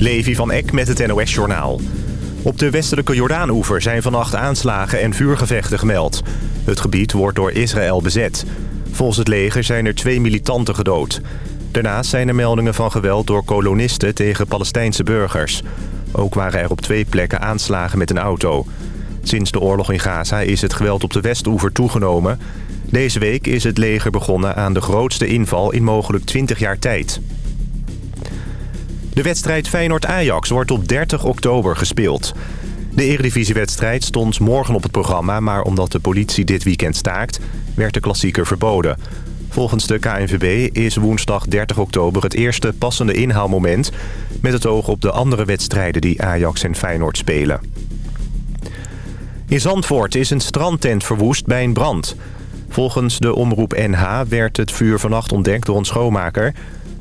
Levi van Eck met het NOS-journaal. Op de westelijke Jordaanoever zijn vannacht aanslagen en vuurgevechten gemeld. Het gebied wordt door Israël bezet. Volgens het leger zijn er twee militanten gedood. Daarnaast zijn er meldingen van geweld door kolonisten tegen Palestijnse burgers. Ook waren er op twee plekken aanslagen met een auto. Sinds de oorlog in Gaza is het geweld op de Westoever toegenomen. Deze week is het leger begonnen aan de grootste inval in mogelijk 20 jaar tijd. De wedstrijd Feyenoord-Ajax wordt op 30 oktober gespeeld. De eredivisiewedstrijd stond morgen op het programma... maar omdat de politie dit weekend staakt, werd de klassieker verboden. Volgens de KNVB is woensdag 30 oktober het eerste passende inhaalmoment... met het oog op de andere wedstrijden die Ajax en Feyenoord spelen. In Zandvoort is een strandtent verwoest bij een brand. Volgens de omroep NH werd het vuur vannacht ontdekt door een schoonmaker...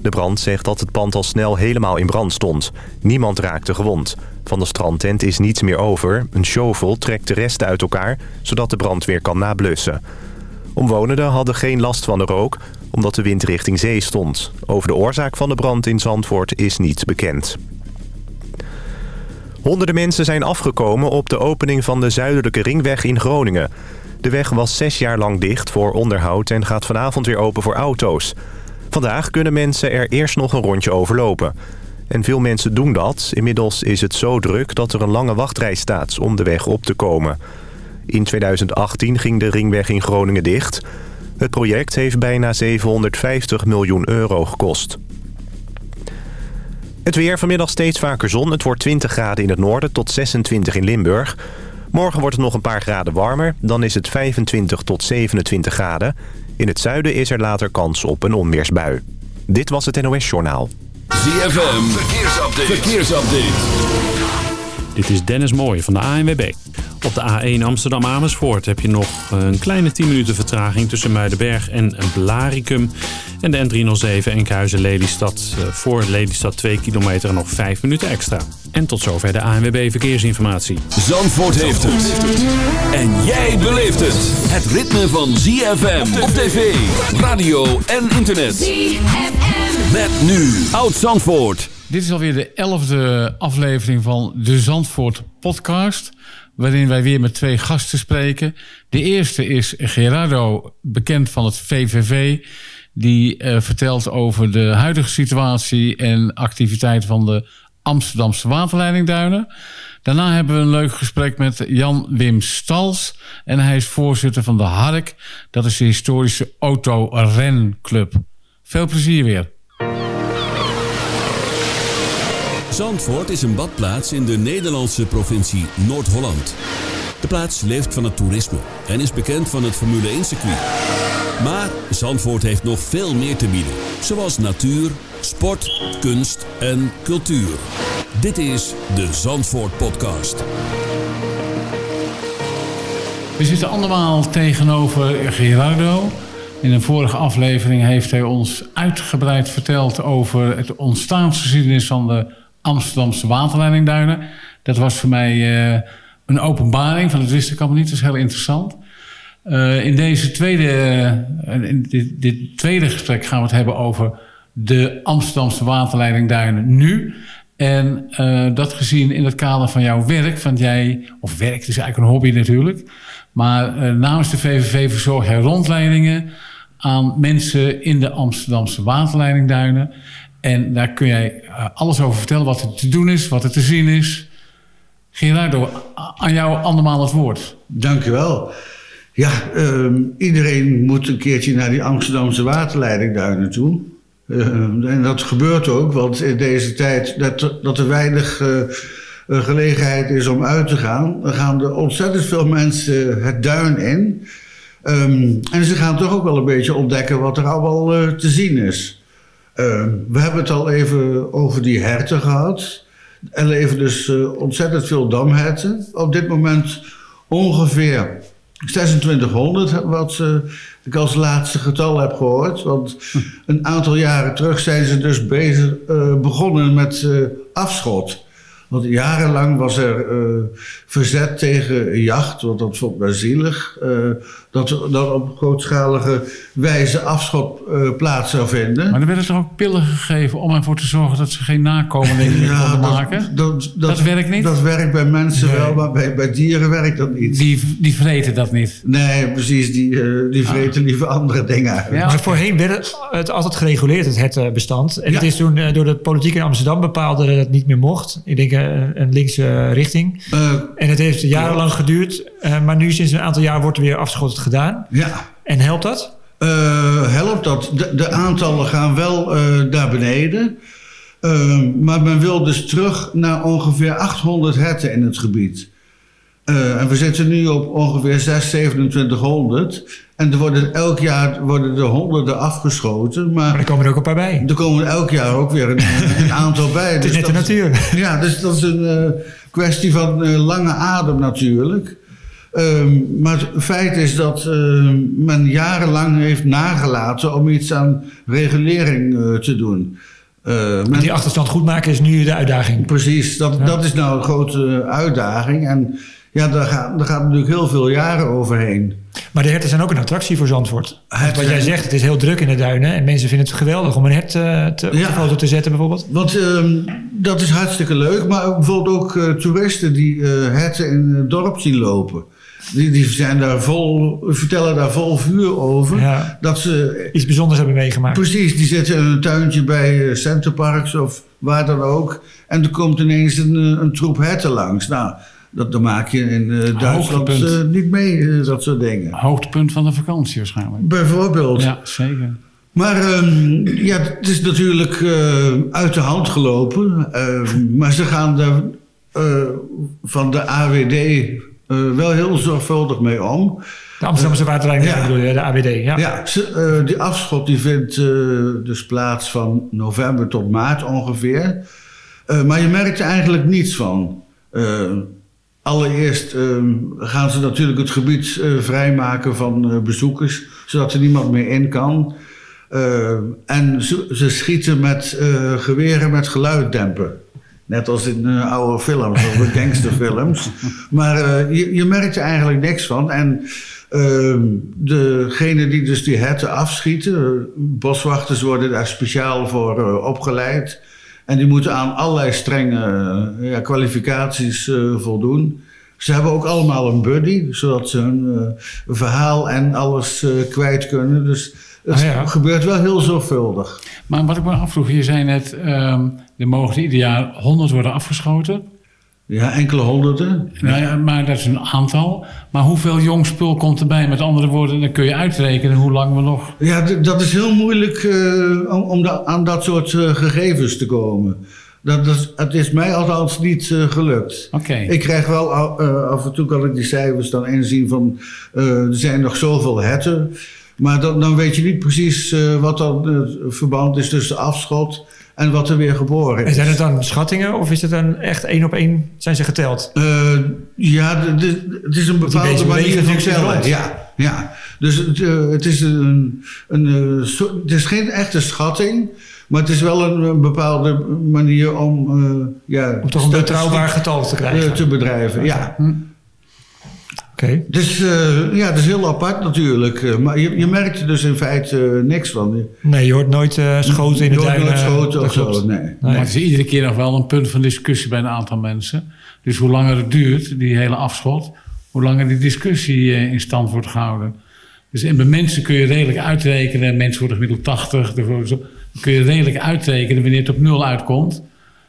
De brand zegt dat het pand al snel helemaal in brand stond. Niemand raakte gewond. Van de strandtent is niets meer over. Een shovel trekt de resten uit elkaar, zodat de brand weer kan nablussen. Omwonenden hadden geen last van de rook, omdat de wind richting zee stond. Over de oorzaak van de brand in Zandvoort is niets bekend. Honderden mensen zijn afgekomen op de opening van de Zuidelijke Ringweg in Groningen. De weg was zes jaar lang dicht voor onderhoud en gaat vanavond weer open voor auto's. Vandaag kunnen mensen er eerst nog een rondje overlopen. En veel mensen doen dat. Inmiddels is het zo druk dat er een lange wachtrij staat om de weg op te komen. In 2018 ging de ringweg in Groningen dicht. Het project heeft bijna 750 miljoen euro gekost. Het weer vanmiddag steeds vaker zon. Het wordt 20 graden in het noorden tot 26 in Limburg. Morgen wordt het nog een paar graden warmer. Dan is het 25 tot 27 graden. In het zuiden is er later kans op een onweersbui. Dit was het NOS Journaal. ZFM, verkeersupdate. verkeersupdate. Dit is Dennis Mooij van de ANWB. Op de A1 Amsterdam-Amersfoort heb je nog een kleine 10 minuten vertraging tussen Muidenberg en Blaricum. En de N307 Enkhuizen-Lelystad eh, voor Lelystad 2 kilometer nog 5 minuten extra. En tot zover de ANWB Verkeersinformatie. Zandvoort heeft het. En jij beleeft het. Het ritme van ZFM op tv, radio en internet. ZFM. Met nu Oud Zandvoort. Dit is alweer de elfde aflevering van de Zandvoort podcast waarin wij weer met twee gasten spreken. De eerste is Gerardo, bekend van het VVV... die uh, vertelt over de huidige situatie en activiteiten van de Amsterdamse waterleidingduinen. Daarna hebben we een leuk gesprek met Jan Wim Stals. En hij is voorzitter van de HARK. Dat is de historische autorenclub. Veel plezier weer. Zandvoort is een badplaats in de Nederlandse provincie Noord-Holland. De plaats leeft van het toerisme en is bekend van het Formule 1-circuit. Maar Zandvoort heeft nog veel meer te bieden, zoals natuur, sport, kunst en cultuur. Dit is de Zandvoort Podcast. We zitten allemaal tegenover Gerardo. In een vorige aflevering heeft hij ons uitgebreid verteld over het ontstaansgeschiedenis van de Amsterdamse waterleidingduinen. Dat was voor mij uh, een openbaring, van dat wist ik allemaal niet. Dat is heel interessant. Uh, in deze tweede, uh, in dit, dit, tweede gesprek gaan we het hebben over de Amsterdamse waterleidingduinen nu. En dat gezien in het kader van jouw werk, want jij, of werk, is eigenlijk een hobby natuurlijk. Maar namens de VVV verzorg jij rondleidingen aan mensen in de Amsterdamse waterleidingduinen. En daar kun jij eh, alles over vertellen, wat er te doen is, wat er te zien is. Gerardo, aan jou andermaal het woord. Dank wel. Ja, uh, iedereen moet een keertje naar die Amsterdamse waterleiding daar naartoe. Uh, en dat gebeurt ook, want in deze tijd dat, dat er weinig uh, gelegenheid is om uit te gaan, dan gaan er ontzettend veel mensen het duin in. Um, en ze gaan toch ook wel een beetje ontdekken wat er allemaal te zien is. Ehm, we hebben het al even over die herten gehad. Er leven dus uh, ontzettend veel damherten. Op dit moment ongeveer 2600, wat uh, ik als laatste getal heb gehoord. Want een aantal jaren terug zijn ze dus bezig, uh, begonnen met afschot. Want jarenlang was er verzet tegen jacht, want dat vond men zielig. Dat, dat op grootschalige wijze afschot plaats zou vinden. Maar er werden toch ook pillen gegeven om ervoor te zorgen dat ze geen nakomelingen meer konden maken? Dat, dat, werkt niet? Dat werkt bij mensen wel, maar bij, bij dieren werkt dat niet. Die, die vreten dat niet? Nee, precies. Die, die vreten liever andere dingen Ja, maar voorheen werd het altijd gereguleerd, het hertenbestand. En het is toen door de politiek in Amsterdam bepaald dat het niet meer mocht. Ik denk een linkse richting. en het heeft jarenlang geduurd. Maar nu sinds een aantal jaar wordt er weer afschot gedaan. Ja. En helpt dat? Uh, helpt dat. De, de, aantallen gaan wel uh, naar beneden. Maar men wil dus terug naar ongeveer 800 herten in het gebied. en we zitten nu op ongeveer 6, 2700. En er worden elk jaar worden er honderden afgeschoten. Maar, maar er komen er ook een paar bij. Er komen elk jaar ook weer een, een aantal bij. het is dus net de natuur. Ja, dus dat is een kwestie van lange adem natuurlijk. Um, maar het feit is dat uh, men jarenlang heeft nagelaten om iets aan regulering uh, te doen. Uh, men... Die achterstand goed maken is nu de uitdaging. Precies, dat, ja. dat is nou een grote uitdaging. En ja, daar gaat, daar gaat natuurlijk heel veel jaren overheen. Maar de herten zijn ook een attractie voor Zandvoort. Wat jij zegt, het is heel druk in de duinen. En mensen vinden het geweldig om een hert te, op de foto te zetten bijvoorbeeld. Want um, dat is hartstikke leuk. Maar bijvoorbeeld ook toeristen die herten in het dorp zien lopen. Die, die zijn daar vol, vertellen daar vol vuur over. Ja, dat ze iets bijzonders hebben meegemaakt. Precies, die zitten in een tuintje bij Centerparks of waar dan ook. En er komt ineens een, een troep herten langs. Nou, dat, dat maak je in uh, Duitsland uh, niet mee, uh, dat soort dingen. Hoogtepunt van de vakantie waarschijnlijk. Bijvoorbeeld. Ja, zeker. Maar um, ja, het is natuurlijk uit de hand gelopen. Ehm, maar ze gaan er van de AWD uh, wel heel zorgvuldig mee om. De Amsterdamse waterleiding, ja. bedoel je, de AWD. Ja, ja ze, uh, die afschot die vindt uh, dus plaats van november tot maart ongeveer. maar je merkt er eigenlijk niets van. allereerst gaan ze natuurlijk het gebied vrijmaken van bezoekers, zodat er niemand meer in kan. en ze, ze, schieten met geweren met geluiddemper. Net als in uh, oude films, of de gangsterfilms. maar uh, je, je, merkt er eigenlijk niks van. En uh, degene die dus die herten afschieten, boswachters worden daar speciaal voor opgeleid. En die moeten aan allerlei strenge ja, kwalificaties voldoen. Ze hebben ook allemaal een buddy, zodat ze hun verhaal en alles kwijt kunnen. Dus het Ah, ja. gebeurt wel heel zorgvuldig. Maar wat ik me afvroeg, je zei net, um, er mogen ieder jaar 100 worden afgeschoten. Ja, enkele honderden. Nou ja, maar dat is een aantal. Maar hoeveel jong spul komt erbij? Met andere woorden, dan kun je uitrekenen hoe lang we nog... Ja, dat is heel moeilijk uh, om, om da aan dat soort uh, gegevens te komen. Dat, dat, het is mij althans niet uh, gelukt. Okay. Ik krijg wel af en toe kan ik die cijfers dan inzien van... er zijn nog zoveel herten... Maar dan, dan, weet je niet precies uh, wat dan het verband is tussen afschot en wat er weer geboren is. En zijn het dan schattingen of is het dan echt één op één zijn ze geteld? Uh, ja, het is een bepaalde manier van tellen. Ja, ja. Dus het, uh, het, is een, een, het is geen echte schatting. Maar het is wel een, een bepaalde manier om... ja, om toch een betrouwbaar getal te krijgen. te bedrijven, ja. Hm. Okay. Dus uh, ja, dat is heel apart natuurlijk. Uh, maar je, je merkt er dus in feite uh, niks van. Nee, je hoort nooit schoten in de duinen. Je hoort nooit schoten of zo, nee. nee. Maar het is iedere keer nog wel een punt van discussie bij een aantal mensen. Dus hoe langer het duurt, die hele afschot... hoe langer die discussie in stand wordt gehouden. Dus en bij mensen kun je redelijk uitrekenen... mensen worden gemiddeld 80, dan kun je redelijk uitrekenen... wanneer het op nul uitkomt...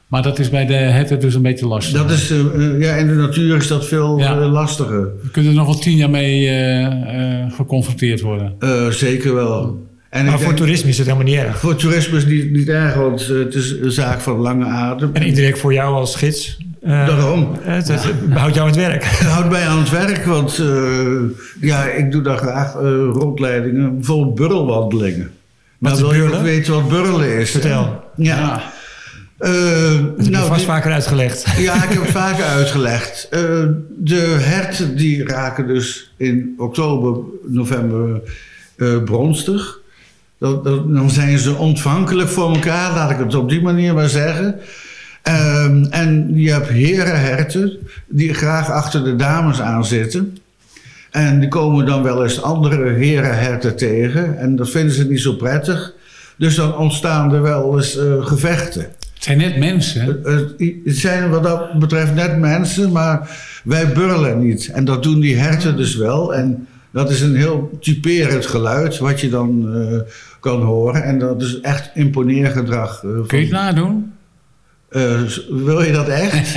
Maar dat is bij de herten dus een beetje lastig. Dat is, uh, ja, in de natuur is dat veel ja. uh, lastiger. We kunnen er nog wel tien jaar mee uh, geconfronteerd worden. zeker wel. En maar voor denk, toerisme is het helemaal niet erg. Voor toerisme is het niet, niet erg, want het is een zaak van lange adem. En indirect voor jou als gids. Daarom. Het, het ja. houdt jou aan het werk. Het houdt mij aan het werk, want ja, ik doe daar graag rondleidingen. Bijvoorbeeld burrelwandelingen. Maar wil je ook weten wat burrelen is? Vertel. ja. ja. Uh, dat heb nou, vaker uitgelegd. Ja, ik heb het vaker uitgelegd. Uh, de herten die raken dus in oktober, november uh, bronstig. Dat, dat, dan zijn ze ontvankelijk voor elkaar, laat ik het op die manier maar zeggen. Ehm, en je hebt herenherten die graag achter de dames aan zitten. En die komen dan wel eens andere herenherten tegen. En dat vinden ze niet zo prettig. Dus dan ontstaan er wel eens gevechten. Het zijn net mensen. Het zijn wat dat betreft net mensen, maar wij burlen niet. En dat doen die herten dus wel. En dat is een heel typerend geluid wat je dan uh, kan horen. En dat is echt imponeergedrag. Uh, Kun je het nadoen? Uh, wil je dat echt?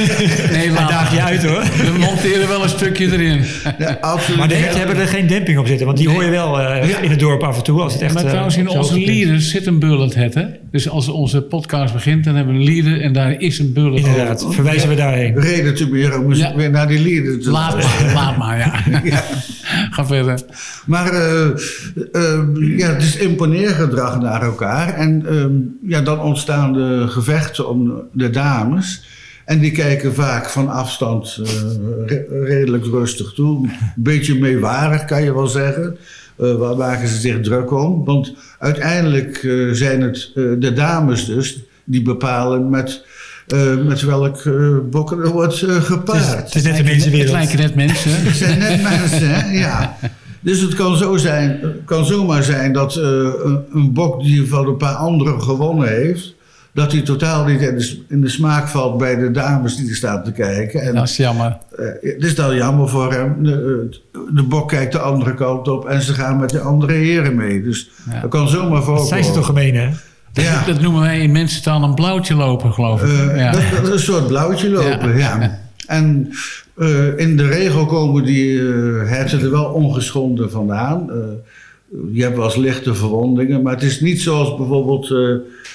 nee, laat daag je uit hoor. We monteren wel een stukje erin. Ja, absoluut. Maar de herten hebben er geen demping op zitten, want die hoor je wel uh, ja. in het dorp af en toe. Als het echt, maar trouwens, in onze lieden zit een bullend het. Hè? Dus als onze podcast begint, dan hebben we een lieden en daar is een bullend. Inderdaad, over. verwijzen we daarheen. Reden te meer om ja. weer naar die lieden te Laat maar, laat maar, ja. Ga verder. Maar uh, ja, het is imponeergedrag naar elkaar. En ja, dan ontstaan de gevechten om de dames. En die kijken vaak van afstand uh, redelijk rustig toe. Een beetje meewarig kan je wel zeggen. Uh, waar maken ze zich druk om? Want uiteindelijk uh, zijn het de dames dus die bepalen met, met welk bokken er wordt gepaard. Het is, net de mensenwereld. Het lijken net mensen. Het zijn net mensen, hè? ja. Dus het kan, zo zijn, kan zomaar zijn dat een, een bok die van een paar anderen gewonnen heeft dat hij totaal niet in de, in de, smaak valt bij de dames die er staan te kijken. En, dat is jammer. Uh, het is dan jammer voor hem. De, de, bok kijkt de andere kant op en ze gaan met de andere heren mee. Dus dat kan zomaar voorkomen. Dat zijn ze toch gemeen, hè? Ja. Dat noemen wij in mensentaal een blauwtje lopen, geloof ik. Uh, ja. dat, dat, is een soort blauwtje lopen, ja. ja. En uh, in de regel komen die herten er wel ongeschonden vandaan. Je hebt wel eens lichte verwondingen, maar het is niet zoals bijvoorbeeld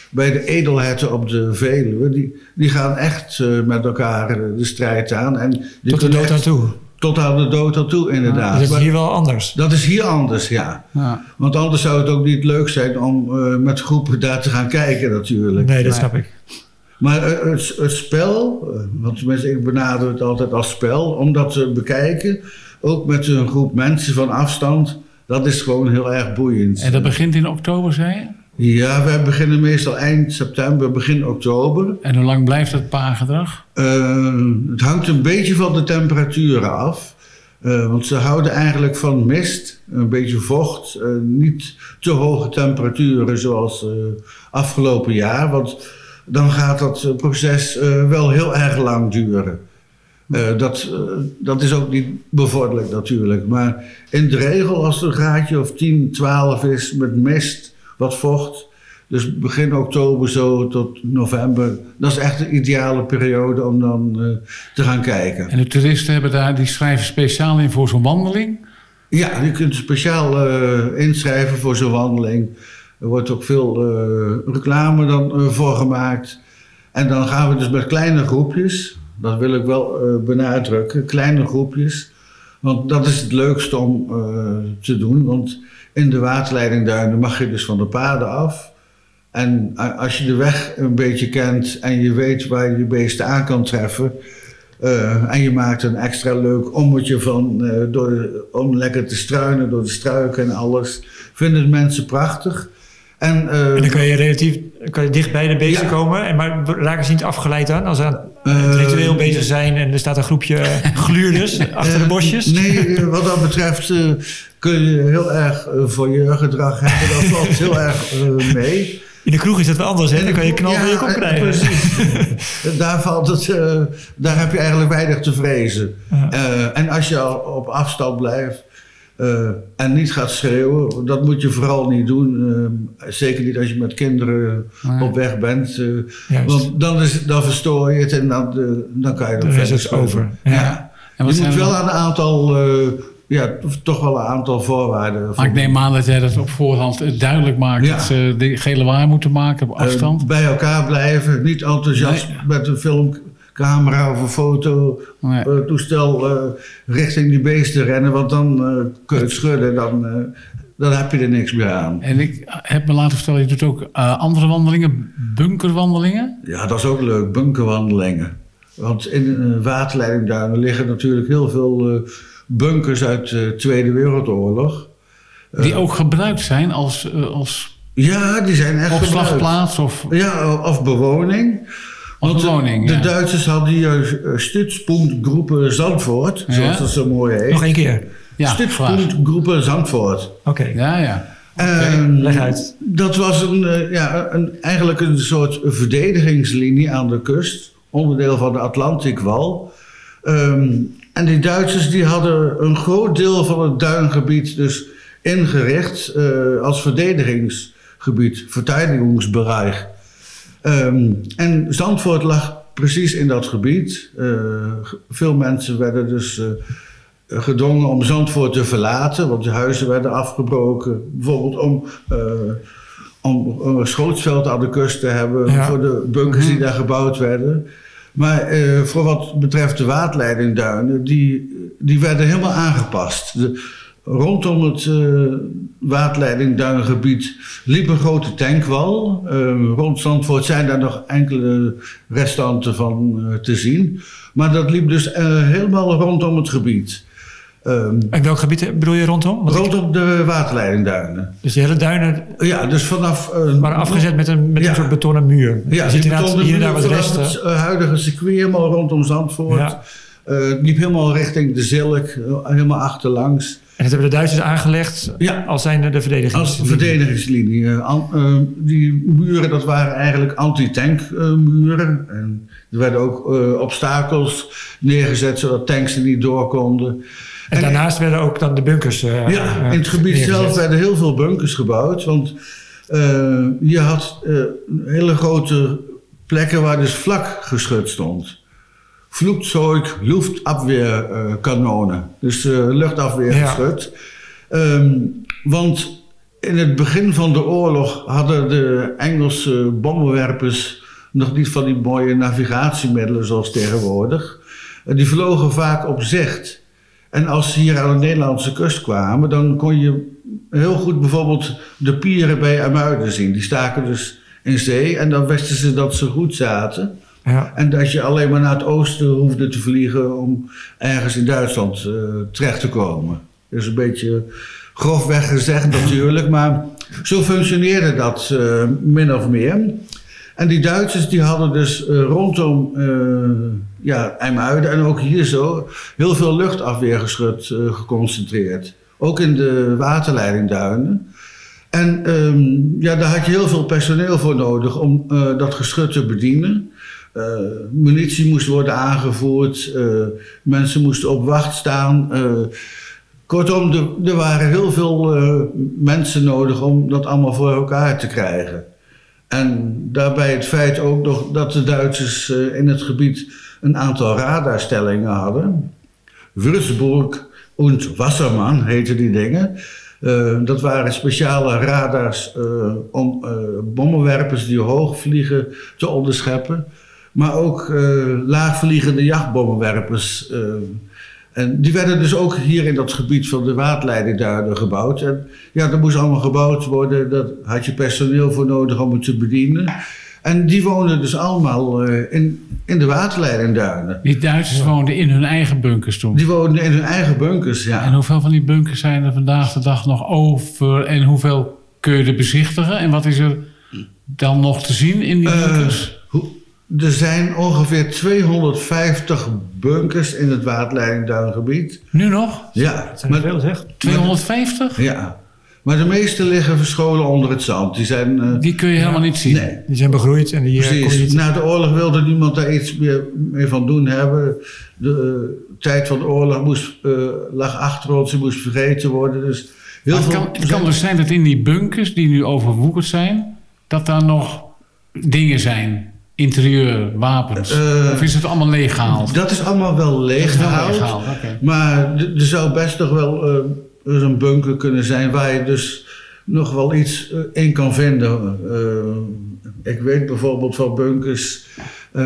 bij de edelherten op de Veluwe. Die, die gaan echt uh, met elkaar uh, de strijd aan. En tot de dood aan toe? Tot aan de dood aan toe, inderdaad. dat is hier wel anders? Dat is hier anders, ja. ja. Want anders zou het ook niet leuk zijn om uh, met groepen daar te gaan kijken natuurlijk. Nee, dat snap ik. Maar het, het, spel, want tenminste ik benader het altijd als spel, om dat te bekijken, ook met een groep mensen van afstand, dat is gewoon heel erg boeiend. En dat begint in oktober, zei je? Ja, wij beginnen meestal eind september, begin oktober. En hoe lang blijft dat paargedrag? Uh, het hangt een beetje van de temperaturen af. Uh, want ze houden eigenlijk van mist, een beetje vocht, uh, niet te hoge temperaturen zoals afgelopen jaar. Want dan gaat dat proces wel heel erg lang duren. Dat, dat is ook niet bevorderlijk natuurlijk. Maar in de regel als het een graadje of 10, 12 is met mist wat vocht. Dus begin oktober zo tot november. Dat is echt de ideale periode om dan uh, te gaan kijken. En de toeristen hebben daar, die schrijven speciaal in voor zo'n wandeling? Ja, je kunt speciaal inschrijven voor zo'n wandeling. Er wordt ook veel reclame dan voor gemaakt. En dan gaan we dus met kleine groepjes. Dat wil ik wel benadrukken. Kleine groepjes. Want dat is het leukste om te doen. Want in de waterleidingduinen mag je dus van de paden af. En als je de weg een beetje kent en je weet waar je je beesten aan kan treffen. Uh, en je maakt een extra leuk ommetje van door om lekker te struinen door de struiken en alles. Vinden mensen prachtig. En, uh, en dan kan je relatief kan je dicht bij de beesten komen. En maar raken ze niet afgeleid aan als ze aan het ritueel bezig zijn en er staat een groepje gluurders achter de bosjes? Nee, wat dat betreft kun je heel erg voor je gedrag hebben. Dat valt heel erg mee. In de kroeg is dat wel anders, hè? Dan kan je knal ja, je kop krijgen. Precies. daar, valt het, uh, daar heb je eigenlijk weinig te vrezen. Uh, en als je op afstand blijft uh, en niet gaat schreeuwen, dat moet je vooral niet doen. zeker niet als je met kinderen op weg bent. want dan, is, dan verstoor je het en dan, dan kan je er verder over. Ja. je moet wel aan een aantal ja, toch wel een aantal voorwaarden. Maar ik neem aan dat jij dat op voorhand duidelijk maakt. Dat ze de gele waar moeten maken op eh, afstand. Bij elkaar blijven. Niet enthousiast met een filmcamera of een foto nee. uh, toestel uh, richting die beesten rennen. Want dan kun je het schudden. Dan, dan heb je er niks meer aan. En ik heb me laten vertellen, je doet ook andere wandelingen. Bunkerwandelingen. Ja, dat is ook leuk. Bunkerwandelingen. Want in een waterleidingduinen liggen natuurlijk heel veel bunkers uit de Tweede Wereldoorlog. Die ook gebruikt zijn als, eh, als ja, die zijn echt opslagplaats? Of... Ja, of bewoning. Want de, woning, de ja. Duitsers hadden hier uh, Stützpunktgroepen Zandvoort, Ja. zoals dat zo mooi heet. Nog één keer. Ja. Stützpunktgroepen Zandvoort. Oké. Ja, ja. En leg uit. Dat was een, eh, ja, een, eigenlijk een soort verdedigingslinie aan de kust. Onderdeel van de Atlantikwal. Ehm, en die Duitsers die hadden een groot deel van het duingebied dus ingericht eh, als verdedigingsgebied, verteidigungsbereich. Ehm, en Zandvoort lag precies in dat gebied. Eh, veel mensen werden dus eh, gedwongen om Zandvoort te verlaten, want de huizen werden afgebroken. Bijvoorbeeld om, eh, om een schootsveld aan de kust te hebben Ja. voor de bunkers die daar gebouwd werden. Maar voor wat betreft de waterleidingduinen, die, die werden helemaal aangepast. De, rondom het eh waterleidingduingebied liep een grote tankwal. Eh, rond Zandvoort zijn daar nog enkele restanten van eh, te zien. Maar dat liep dus eh, helemaal rondom het gebied. Ehm, En welk gebied bedoel je rondom? Want ik- rondom de waterleidingduinen. dus die hele duinen Ja, dus vanaf... waren afgezet met een, met Ja. een soort betonnen muur. Ja, je ziet inderdaad hier en daar wat resten. Het huidige circuit helemaal rondom Zandvoort. Ja. Het liep helemaal richting de Zilk, eh, helemaal achterlangs. En dat hebben de Duitsers aangelegd Ja. als zijnde de verdediging. Als verdedigingslinie. Eh, die muren, dat waren eigenlijk anti-tankmuren. en er werden ook obstakels neergezet, zodat tanks er niet door konden. En daarnaast werden ook dan de bunkers Ja, in het gebied neergezet. zelf werden heel veel bunkers gebouwd. Want je had hele grote plekken waar dus vlak geschut stond. Vloedzeug, luchtabweerkanonen. dus eh, luchtafweer Ja. geschut. Ehm, want in het begin van de oorlog hadden de Engelse bommenwerpers nog niet van die mooie navigatiemiddelen zoals tegenwoordig. Eh, die vlogen vaak op zicht. En als ze hier aan de Nederlandse kust kwamen, dan kon je heel goed bijvoorbeeld de pieren bij Amuiden zien. Die staken dus in zee en dan wisten ze dat ze goed zaten. En dat je alleen maar naar het oosten hoefde te vliegen om ergens in Duitsland eh, terecht te komen. Dat is een beetje grofweg gezegd natuurlijk, maar zo functioneerde dat eh, min of meer. En die Duitsers die hadden dus eh, rondom ja, IJmuiden en ook hier zo heel veel luchtafweergeschut geconcentreerd. Ook in de waterleidingduinen. En ehm, ja, daar had je heel veel personeel voor nodig om dat geschut te bedienen. Eh, munitie moest worden aangevoerd, eh, mensen moesten op wacht staan. eh, kortom, er, waren heel veel mensen nodig om dat allemaal voor elkaar te krijgen. En daarbij het feit ook nog dat de Duitsers in het gebied een aantal radarstellingen hadden. Würzburg en Wasserman heten die dingen. Dat waren speciale radars om bommenwerpers die hoog vliegen te onderscheppen. Maar ook eh, laagvliegende jachtbommenwerpers. eh, en die werden dus ook hier in dat gebied van de waterleidingduinen gebouwd. En ja, dat moest allemaal gebouwd worden. Daar had je personeel voor nodig om het te bedienen. En die woonden dus allemaal eh, in, in de waterleidingduinen. Die Duitsers woonden in hun eigen bunkers toen. Die woonden in hun eigen bunkers, ja. En hoeveel van die bunkers zijn er vandaag de dag nog over? En hoeveel kun je er bezichtigen? En wat is er dan nog te zien in die bunkers? Er zijn ongeveer 250 bunkers in het waterleidingduingebied. nu nog? Ja, Dat zijn er veel zeg. 250? ja. Maar de meeste liggen verscholen onder het zand. Die zijn... eh, Die kun je helemaal niet zien. nee, Die zijn begroeid en die eh, kon je Precies. niet... Na de oorlog wilde niemand daar iets meer mee van doen hebben. De eh, tijd van de oorlog moest, eh, lag achter ons, die moest vergeten worden. Dus heel Maar het, veel. kan, het kan dus zijn dat in die bunkers die nu overwoekerd zijn, dat daar nog dingen zijn. Interieur, wapens. Eh, of is het allemaal legaal? Dat is allemaal wel leeggehaald. Maar er zou best nog wel eh, een bunker kunnen zijn waar je dus nog wel iets eh, in kan vinden. Ik weet bijvoorbeeld van bunkers,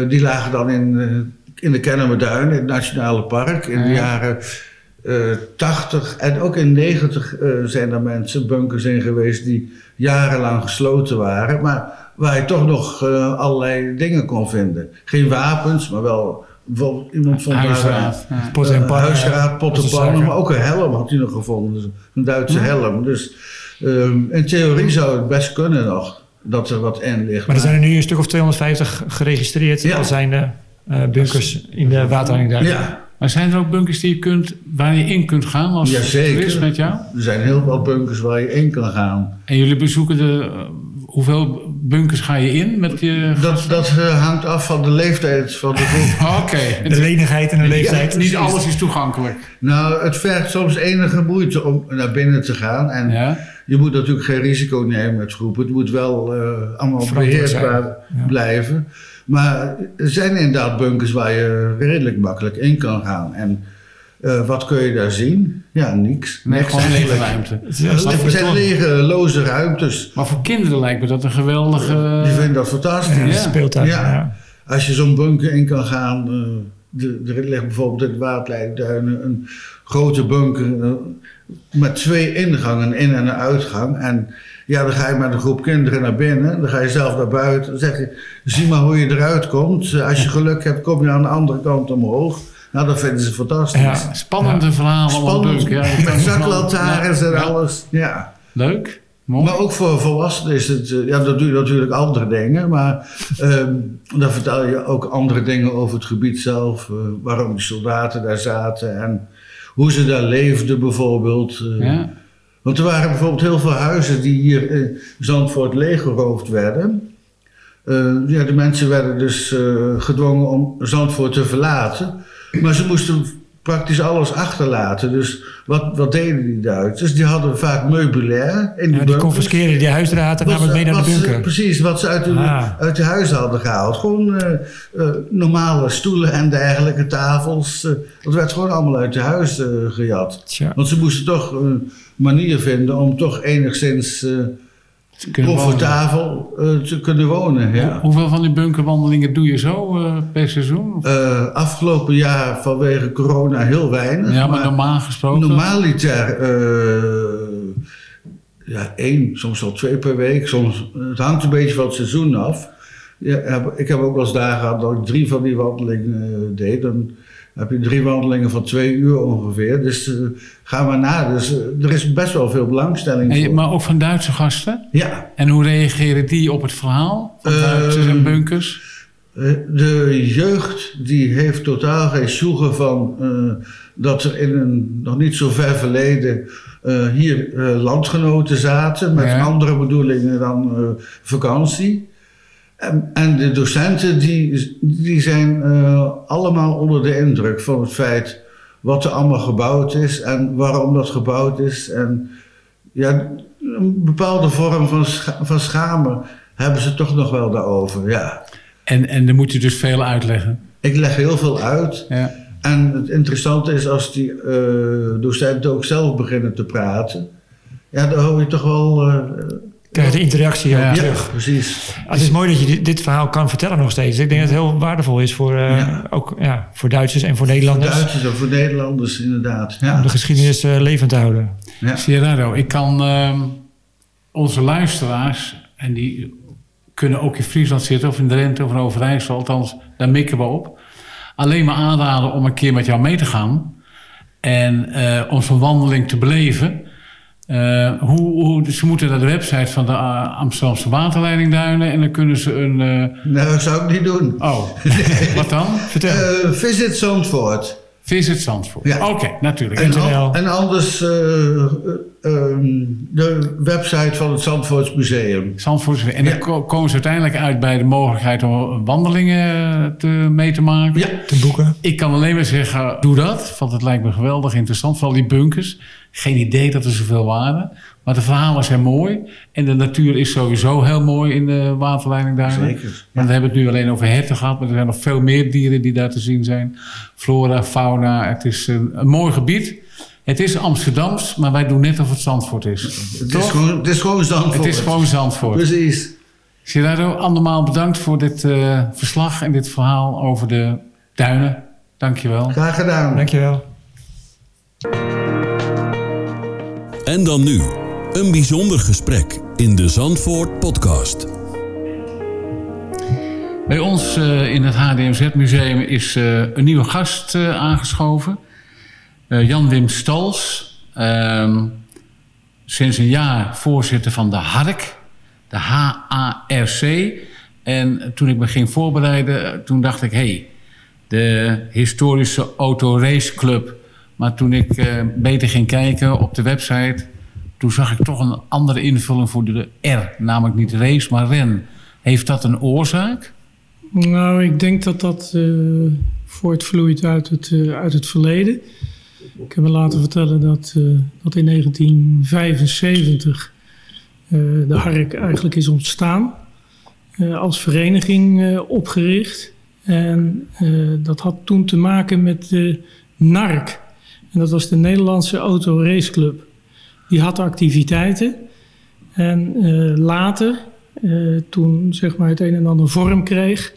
die lagen dan in, in de Kennemerduin, in het Nationale Park, in de Ja. jaren eh 80 en ook in 90 eh, zijn er mensen, bunkers in geweest die jarenlang gesloten waren, maar waar je toch nog eh, allerlei dingen kon vinden. Geen wapens, maar wel bijvoorbeeld iemand vond daar, Huisraad. ja. Pot en eh, huisraad, pot en pannen, maar ook een helm had hij nog gevonden. Dus een Duitse helm. Dus ehm, in theorie zou het best kunnen nog. dat er wat in ligt. Maar er zijn er nu een stuk of 250 geregistreerd Ja. als zijn uh, bunkers in de waterleiding Ja, Maar zijn er ook bunkers die je kunt, waar je in kunt gaan als Jazeker. toerist met jou? er zijn heel wat bunkers waar je in kan gaan. En jullie bezoeken de... eh, hoeveel bunkers ga je in met je... Dat, dat eh, hangt af van de leeftijd van de groep. Oké. De lenigheid en de leeftijd. Ja, Niet alles is toegankelijk. Nou, het vergt soms enige moeite om naar binnen te gaan. En Ja. je moet natuurlijk geen risico nemen met groepen. Het moet wel eh, allemaal beheersbaar. Ja. blijven. Maar er zijn inderdaad bunkers waar je redelijk makkelijk in kan gaan. En eh, wat kun je daar zien? Ja, niks. Nee, Niks gewoon lege ruimte. Het zijn lege, loze ruimtes. Maar voor kinderen lijkt me dat een geweldige... Die vinden dat fantastisch. Ja, Ja. speeltuin. Ja. Ja. Als je zo'n bunker in kan gaan. eh, de, er ligt bijvoorbeeld in de Waardleidduinen een grote bunker. eh, met twee ingangen, een in- en een uitgang. En ja, dan ga je met een groep kinderen naar binnen. Dan ga je zelf naar buiten. Dan zeg je, zie maar hoe je eruit komt. Als je geluk hebt, kom je aan de andere kant omhoog. Nou, dat vinden ze fantastisch. Ja. Spannende verhalen Spannend. Ja, met me zaklantaarns en alles. Ja. Leuk. Mooi. Maar ook voor volwassenen is het, eh, ja, dat doe je natuurlijk andere dingen, maar ehm, dan vertel je ook andere dingen over het gebied zelf, eh, waarom die soldaten daar zaten en hoe ze daar leefden bijvoorbeeld. eh. ja. Want er waren bijvoorbeeld heel veel huizen die hier in Zandvoort leeggeroofd werden. Eh, ja, de mensen werden dus eh, gedwongen om Zandvoort te verlaten, maar ze moesten praktisch alles achterlaten. Dus wat, wat deden die Duitsers? Die hadden vaak meubilair in die Ja, die confiskeerden die huisdraad en namen het mee naar de wat ze- bunker. precies, wat ze uit de, Ah. uit de huizen hadden gehaald. Gewoon eh, eh, normale stoelen en dergelijke tafels. eh, dat werd gewoon allemaal uit de huis eh, gejat. Tja. Want ze moesten toch een manier vinden om toch enigszins Ze kunnen wonen. comfortabel eh, te kunnen wonen. Ja. Hoeveel van die bunkerwandelingen doe je zo eh, per seizoen? Eh, afgelopen jaar vanwege corona heel weinig. ja, maar normaal gesproken. Normaliter eh, ja, één, soms wel twee per week. Soms, het hangt een beetje van het seizoen af. Ja, ik heb ook wel eens dagen gehad dat ik drie van die wandelingen deed. Dan heb je drie wandelingen van twee uur ongeveer. Dus eh, ga maar na. Dus eh, er is best wel veel belangstelling je- voor. maar ook van Duitse gasten? Ja, En hoe reageren die op het verhaal van Ehm, Duitsers en bunkers? Eh, De jeugd die heeft totaal geen sjoegen van eh, dat er in een nog niet zo ver verleden eh, hier eh, landgenoten zaten met Ja. andere bedoelingen dan eh, vakantie. En, en de docenten die, die zijn eh, allemaal onder de indruk van het feit wat er allemaal gebouwd is en waarom dat gebouwd is. En ja, een bepaalde vorm van, scha- van schamen hebben ze toch nog wel daarover, ja. En, en dan moet je dus veel uitleggen. Ik leg heel veel uit. Ja. En het interessante is als die eh, docenten ook zelf beginnen te praten. Ja, dan hoor je toch wel... eh, Krijg je de interactie Ja. ook ja, terug. precies. Het is mooi dat je dit, dit verhaal kan vertellen nog steeds. Ik denk dat het heel waardevol is voor, eh, Ja. ook, ja, voor Duitsers en voor Voor Nederlanders. Duitsers en voor Nederlanders inderdaad. Ja. Om de geschiedenis eh, levend te houden. Ja. Gerardo, ik kan ehm, onze luisteraars, en die kunnen ook in Friesland zitten, of in Drenthe of in Overijssel, althans, daar mikken we op. Alleen maar aanraden om een keer met jou mee te gaan en eh, om zo'n wandeling te beleven. Eh, hoe, hoe, ze moeten naar de website van de eh, Amsterdamse Waterleidingduinen en dan kunnen ze een. eh, Nou, dat zou ik niet doen. oh, wat dan? Vertel. Eh, visit Zandvoort. Visit Zandvoort. Ja. Oké, natuurlijk. En anders eh, eh, ehm, de website van het Zandvoorts Museum. Zandvoort. En dan Ja. ko- komen ze uiteindelijk uit bij de mogelijkheid om wandelingen te, mee te maken. Ja, Te boeken. Ik kan alleen maar zeggen, doe dat. Want het lijkt me geweldig interessant. Vooral die bunkers. Geen idee dat er zoveel waren. Maar de verhalen zijn mooi. En de natuur is sowieso heel mooi in de waterleiding daar. zeker. Want we hebben het nu alleen over herten gehad. Maar er zijn nog veel meer dieren die daar te zien zijn. Flora, fauna. Het is een, een mooi gebied. Het is Amsterdams, maar wij doen net of het Zandvoort is. Het is, Toch? gewoon, het is gewoon Zandvoort. Het is gewoon Zandvoort. Precies. Gerardo, andermaal bedankt voor dit eh, verslag en dit verhaal over de duinen. Dankjewel. Graag gedaan. Dankjewel. En dan nu, een bijzonder gesprek in de Zandvoort podcast. Bij ons eh, in het HDMZ-museum is eh, een nieuwe gast eh, aangeschoven. Eh, Jan-Wim Stals. Ehm, sinds een jaar voorzitter van de HARK. de HARC. En toen ik me ging voorbereiden, toen dacht ik... hé, hey, de historische autoraceclub. Maar toen ik uh, beter ging kijken op de website... toen zag ik toch een andere invulling voor de R. Namelijk niet race, maar ren. Heeft dat een oorzaak? Nou, ik denk dat dat uh, voortvloeit uit het, uit het verleden. Ik heb me laten vertellen dat, uh, dat in 1975 de HARK eigenlijk is ontstaan. als vereniging opgericht. En dat had toen te maken met de NARC. En dat was de Nederlandse Auto Race Club. Die had activiteiten. En later, toen zeg maar het een en ander vorm kreeg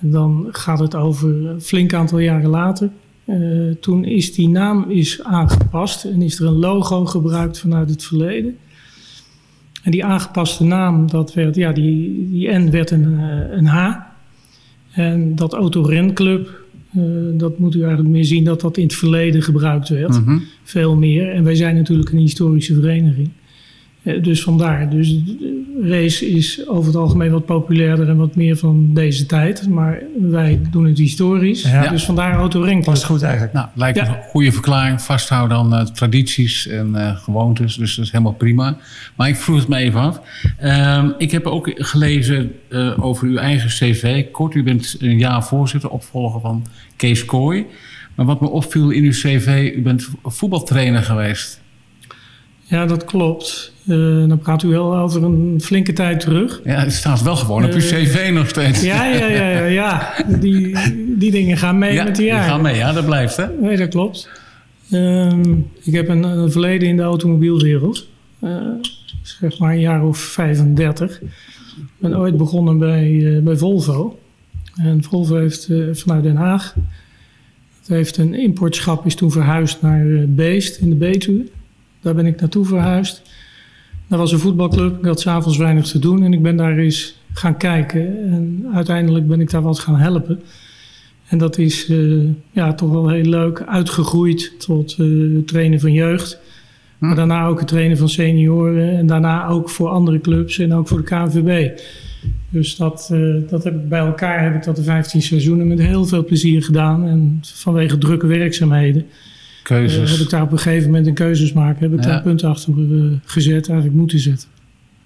en dan gaat het over een flink aantal jaren later. Uh, toen is die naam is aangepast en is er een logo gebruikt vanuit het verleden. En die aangepaste naam, dat werd, ja, die, die N werd een, uh, een H. En dat autorenclub, uh, dat moet u eigenlijk meer zien dat dat in het verleden gebruikt werd. Mm -hmm. Veel meer. En wij zijn natuurlijk een historische vereniging. Eh, dus vandaar. Dus race is over het algemeen wat populairder en wat meer van deze tijd. Maar wij doen het historisch. Ja. Dus vandaar autorenk. Past goed eigenlijk. Nou, lijkt ja. een goede verklaring. Vasthouden aan uh, tradities en uh, gewoontes. Dus dat is helemaal prima. Maar ik vroeg het me even af. Uh, ik heb ook gelezen uh, over uw eigen cv. Kort, u bent een jaar voorzitter, opvolger van Kees Kooi. Maar wat me opviel in uw cv, u bent voetbaltrainer geweest. Ja, dat klopt. Uh, dan praat u wel over een flinke tijd terug. Ja, het staat wel gewoon op uw uh, cv nog steeds. Ja, ja, ja, ja, ja. Die, die dingen gaan mee ja, met de jaren. Die gaan mee, ja, dat blijft hè? Nee, dat klopt. Um, ik heb een, een, verleden in de automobielwereld. Uh, zeg maar een jaar of 35. Ik ben ooit begonnen bij, bij Volvo. En Volvo heeft vanuit Den Haag... Het heeft een importschap, is toen verhuisd naar Beest in de Betuwe. Daar ben ik naartoe verhuisd. Dat was een voetbalclub. Ik had s'avonds weinig te doen en ik ben daar eens gaan kijken. En uiteindelijk ben ik daar wat gaan helpen. En dat is uh, ja, toch wel heel leuk uitgegroeid tot uh, het trainen van jeugd. Hm. Maar daarna ook het trainen van senioren. En daarna ook voor andere clubs en ook voor de KNVB. Dus dat, uh, dat heb ik bij elkaar heb ik dat de 15 seizoenen met heel veel plezier gedaan. En vanwege drukke werkzaamheden keuzes. Uh, heb ik daar op een gegeven moment een keuzes maken. Heb ik ja. daar punten achter uh, gezet, eigenlijk moeten zetten.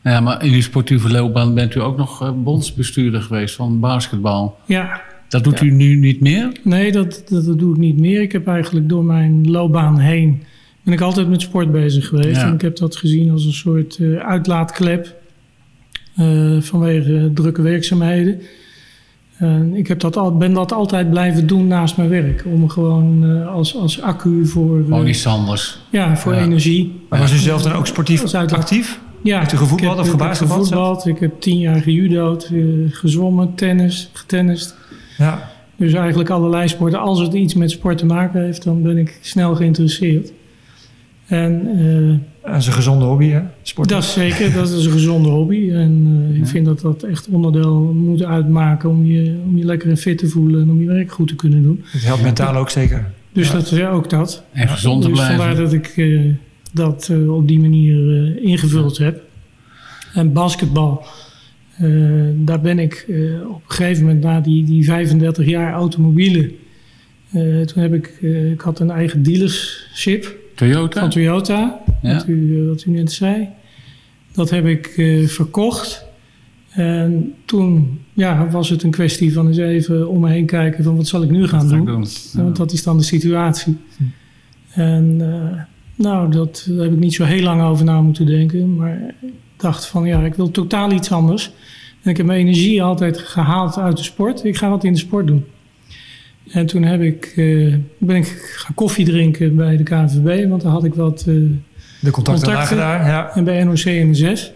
Ja, maar in uw sportieve loopbaan bent u ook nog uh, bondsbestuurder geweest van basketbal. Ja. Dat doet ja. u nu niet meer? Nee, dat, dat, dat, doe ik niet meer. Ik heb eigenlijk door mijn loopbaan heen... ben ik altijd met sport bezig geweest. Ja. En ik heb dat gezien als een soort uitlaatklep... vanwege drukke werkzaamheden. En ik heb dat al, ben dat altijd blijven doen naast mijn werk. Om gewoon uh, als, als accu voor... Gewoon iets anders. Ja, voor ja. energie. Maar was u zelf dan ook sportief actief? Ja. Heeft u gevoetbald of gebasketbald? Ik heb gevoetbald. Ik heb tien jaar gejudo'd, uh, gezwommen, tennis, getennist. Ja. Dus eigenlijk allerlei sporten. Als het iets met sport te maken heeft, dan ben ik snel geïnteresseerd. En, uh, dat is een gezonde hobby, hè? Sport. Dat is zeker, dat is een gezonde hobby. En uh, ik ja. vind dat dat echt onderdeel moet uitmaken om je, om je lekker en fit te voelen en om je werk goed te kunnen doen. Het helpt mentaal ook zeker. Dus ja. dat is ja, ook dat. En gezond te dus blijven. Vandaar dat ik uh, dat uh, op die manier ingevuld heb. En basketbal, daar ben ik op een gegeven moment na die, die 35 jaar automobielen. toen heb ik, ik had een eigen dealership. Toyota? Van Toyota, ja. wat, u, wat u net zei. Dat heb ik uh, verkocht. En toen ja, was het een kwestie van eens even om me heen kijken van wat zal ik nu gaan doen. doen. Ja. Want dat is dan de situatie. Hm. En uh, nou, dat, daar heb ik niet zo heel lang over na moeten denken. Maar ik dacht van ja, ik wil totaal iets anders. En ik heb mijn energie altijd gehaald uit de sport. Ik ga wat in de sport doen. En toen heb ik, uh, ben ik gaan koffie drinken bij de KNVB, want daar had ik wat uh, de contacten, contacten daar. Ja. En bij NOC en NSF.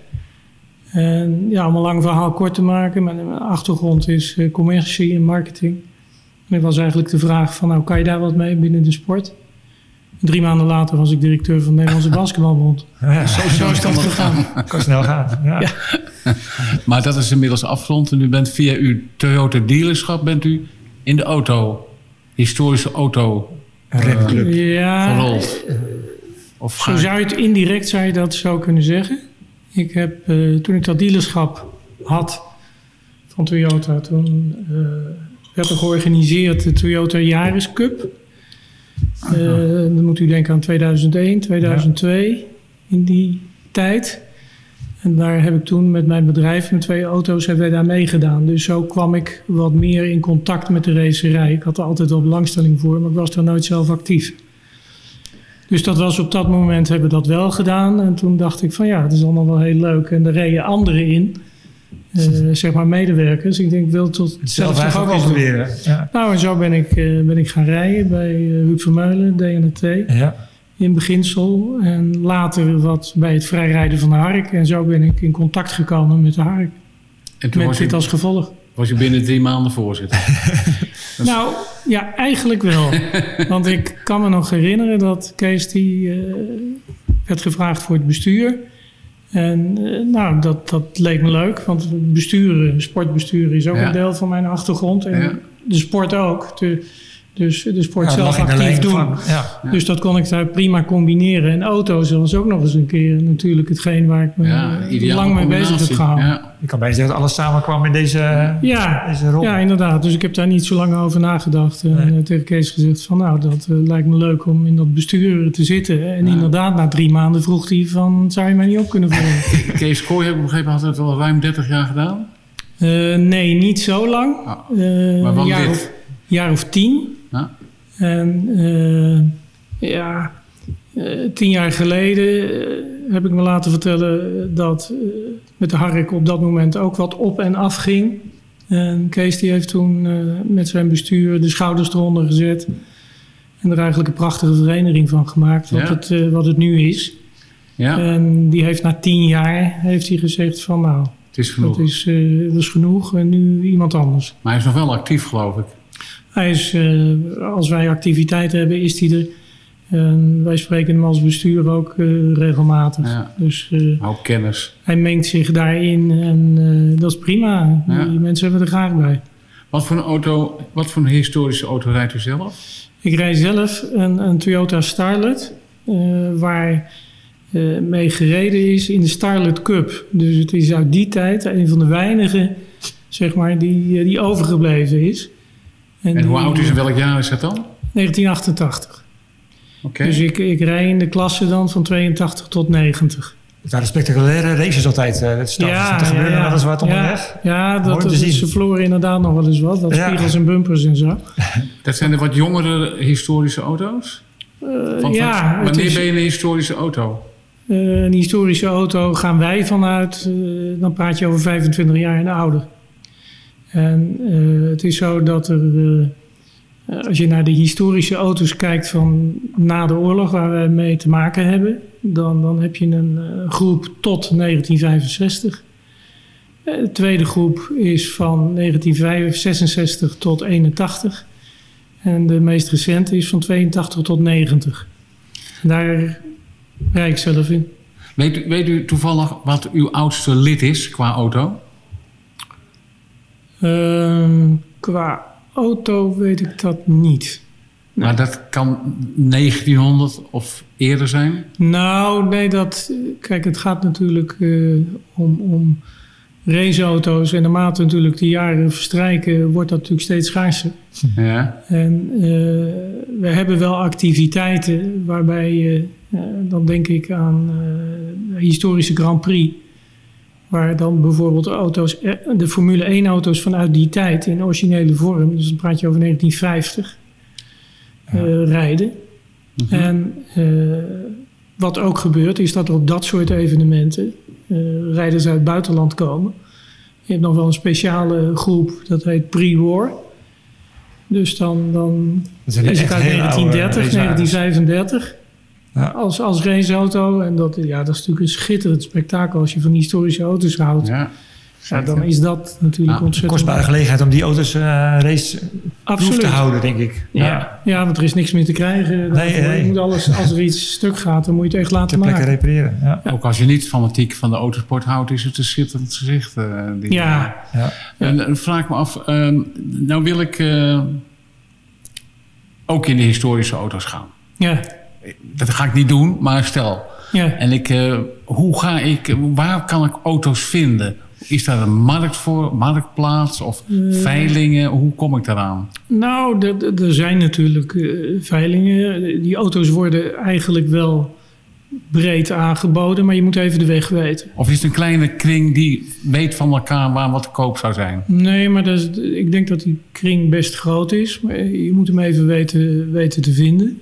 En ja, om een lang verhaal kort te maken, mijn achtergrond is uh, commercie en marketing. En dat was eigenlijk de vraag van, nou kan je daar wat mee binnen de sport? Drie maanden later was ik directeur van de Nederlandse Basketbalbond. Ja, zo, zo is dat gegaan. Kan snel gaan. Ja. ja. maar dat is inmiddels afgerond en u bent via uw Toyota dealerschap bent u in de auto, historische auto uh, ja, gerold? Of zo zou je het indirect zou je dat zo kunnen zeggen. Ik heb, uh, toen ik dat dealerschap had van Toyota, toen uh, werd er georganiseerd de Toyota Yaris Cup. Uh, dan moet u denken aan 2001, 2002, ja. in die tijd. En daar heb ik toen met mijn bedrijf, met twee auto's, hebben wij daar meegedaan. Dus zo kwam ik wat meer in contact met de racerij. Ik had er altijd wel belangstelling voor, maar ik was daar nooit zelf actief. Dus dat was op dat moment hebben we dat wel gedaan. En toen dacht ik van ja, het is allemaal wel heel leuk. En er reden anderen in, uh, zeg maar medewerkers. Ik denk, ik wil tot zelf, zelf ook wel proberen. Ja. Nou, en zo ben ik, uh, ben ik gaan rijden bij uh, Huub Vermeulen, DNT. Ja. In beginsel. En later wat bij het vrijrijden van de Hark. En zo ben ik in contact gekomen met de Hark. En toen met dit je, als gevolg. Was je binnen drie maanden voorzitter? nou, ja, eigenlijk wel. Want ik kan me nog herinneren dat Kees die werd gevraagd voor het bestuur. En uh, nou, dat, dat leek me leuk, want besturen, sportbesturen is ook ja. een deel van mijn achtergrond. En ja. de sport ook. De, dus de sport ja, zelf actief doen. Van, dus dat kon ik daar prima combineren. En auto's was ook nog eens een keer natuurlijk hetgeen waar ik me lang mee bezig heb gehouden. Ik kan bijna zeggen dat alles samenkwam in deze, ja, deze rol. Ja, inderdaad. Dus ik heb daar niet zo lang over nagedacht. En nee. tegen Kees gezegd van nou, dat uh, lijkt me leuk om in dat bestuur te zitten. En inderdaad, na drie maanden vroeg hij van, zou je mij niet op kunnen volgen? Kees Kooi, heb ik begrepen, had het al ruim 30 jaar gedaan? Uh, nee, niet zo lang. Oh. Uh, maar wat jaar, of, jaar of tien. Ja. En uh, ja, uh, tien jaar geleden uh, heb ik me laten vertellen dat met de Hark op dat moment ook wat op en af ging. En Kees die heeft toen met zijn bestuur de schouders eronder gezet. En er eigenlijk een prachtige vereniging van gemaakt, wat, ja. het, wat het nu is. Ja. En die heeft na tien jaar heeft hij gezegd van nou, het is genoeg. Dat is, dat is genoeg en nu iemand anders. Maar hij is nog wel actief geloof ik. Hij is, uh, als wij activiteiten hebben, is hij er. En wij spreken hem als bestuur ook uh, regelmatig. Ja. Dus, uh, kennis. Hij mengt zich daarin en dat is prima. Ja. Die mensen hebben er graag bij. Wat voor een auto, wat voor een historische auto rijdt u zelf? Ik rijd zelf een, een Toyota Starlet, waar mee gereden is in de Starlet Cup. Dus het is uit die tijd een van de weinigen, zeg maar, die, die overgebleven is. En, en hoe oud is en welk jaar is dat dan? 1988. Okay. Dus ik, ik rij in de klasse dan van 82 tot 90. Het waren spectaculaire races altijd. Uh, dat ja, er gebeurde ja, wel eens wat onderweg. Ja, ja dat, dat is, ze verloren inderdaad nog wel eens wat. Wat ja. spiegels en bumpers en zo. Dat zijn de wat jongere historische auto's? Uh, ja. Wanneer is, ben je een historische auto? Uh, een historische auto gaan wij vanuit, dan praat je over 25 jaar en ouder. En uh, het is zo dat er, uh, als je naar de historische auto's kijkt van na de oorlog waar we mee te maken hebben, dan, dan heb je een uh, groep tot 1965. De tweede groep is van 1966 tot 81. En de meest recente is van 82 tot 90. Daar rijd ik zelf in. Weet weet u toevallig wat uw oudste lid is qua auto? Uh, qua auto weet ik dat niet. Nee. Maar dat kan 1900 of eerder zijn? Nou, nee, dat. Kijk, het gaat natuurlijk uh, om, om raceauto's. En naarmate natuurlijk de jaren verstrijken, wordt dat natuurlijk steeds schaarser. Ja. En uh, we hebben wel activiteiten waarbij je, uh, dan denk ik aan historische Grand Prix. Waar dan bijvoorbeeld auto's, de Formule 1 auto's vanuit die tijd in originele vorm, dus dan praat je over 1950, ja. uh, rijden. Mhm. Mm -hmm. En uh, wat ook gebeurt, is dat er op dat soort evenementen uh, rijders uit het buitenland komen. Je hebt nog wel een speciale groep, dat heet pre-war. Dus dan, dan is het uit 1930, 1935. Ja. Als, als raceauto. En dat, ja, dat is natuurlijk een schitterend spektakel als je van historische auto's houdt. Ja. Ja, dan is dat natuurlijk ja, ontzettend... Een kostbare gelegenheid om die auto's uh, race Absoluut. te houden, denk ik. Ja. Ja. ja, want er is niks meer te krijgen. Nee, nee. Je moet alles, als er iets stuk gaat, dan moet je het echt laten Ter maken. repareren. Ja. Ook als je niet fanatiek van de autosport houdt, is het een schitterend gezicht. Uh, die ja. ja. En dan vraag ik me af, uh, nou wil ik uh, ook in de historische auto's gaan. Ja. Dat ga ik niet doen, maar stel. Ja. En ik, uh, hoe ga ik, waar kan ik auto's vinden? Is daar een markt voor, marktplaats of veilingen? Hoe kom ik daaraan? Nou, er zijn natuurlijk uh, veilingen. Die auto's worden eigenlijk wel breed aangeboden, maar je moet even de weg weten. Of is het een kleine kring die weet van elkaar waar wat te koop zou zijn? Nee, maar dat is, ik denk dat die kring best groot is. Maar je moet hem even weten, weten te vinden.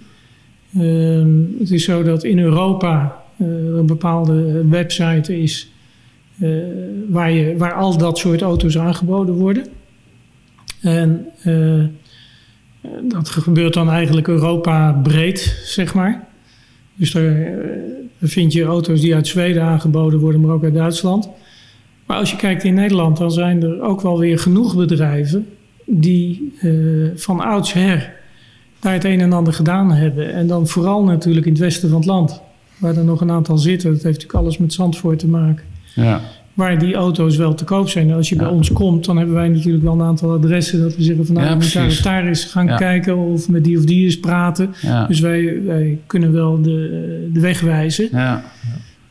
Uh, het is zo dat in Europa uh, een bepaalde website is uh, waar, je, waar al dat soort auto's aangeboden worden. En uh, dat gebeurt dan eigenlijk Europa breed, zeg maar. Dus daar vind je auto's die uit Zweden aangeboden worden, maar ook uit Duitsland. Maar als je kijkt in Nederland, dan zijn er ook wel weer genoeg bedrijven die van oudsher daar het een en ander gedaan hebben. En dan vooral natuurlijk in het westen van het land, waar er nog een aantal zitten. Dat heeft natuurlijk alles met Zandvoort te maken. Ja. Waar die auto's wel te koop zijn. En als je bij ons komt, dan hebben wij natuurlijk wel een aantal adressen. Dat we zeggen van nou, ja, moet daar, daar eens gaan kijken of met die of die eens praten. Dus wij, wij kunnen wel de, de weg wijzen. Ja.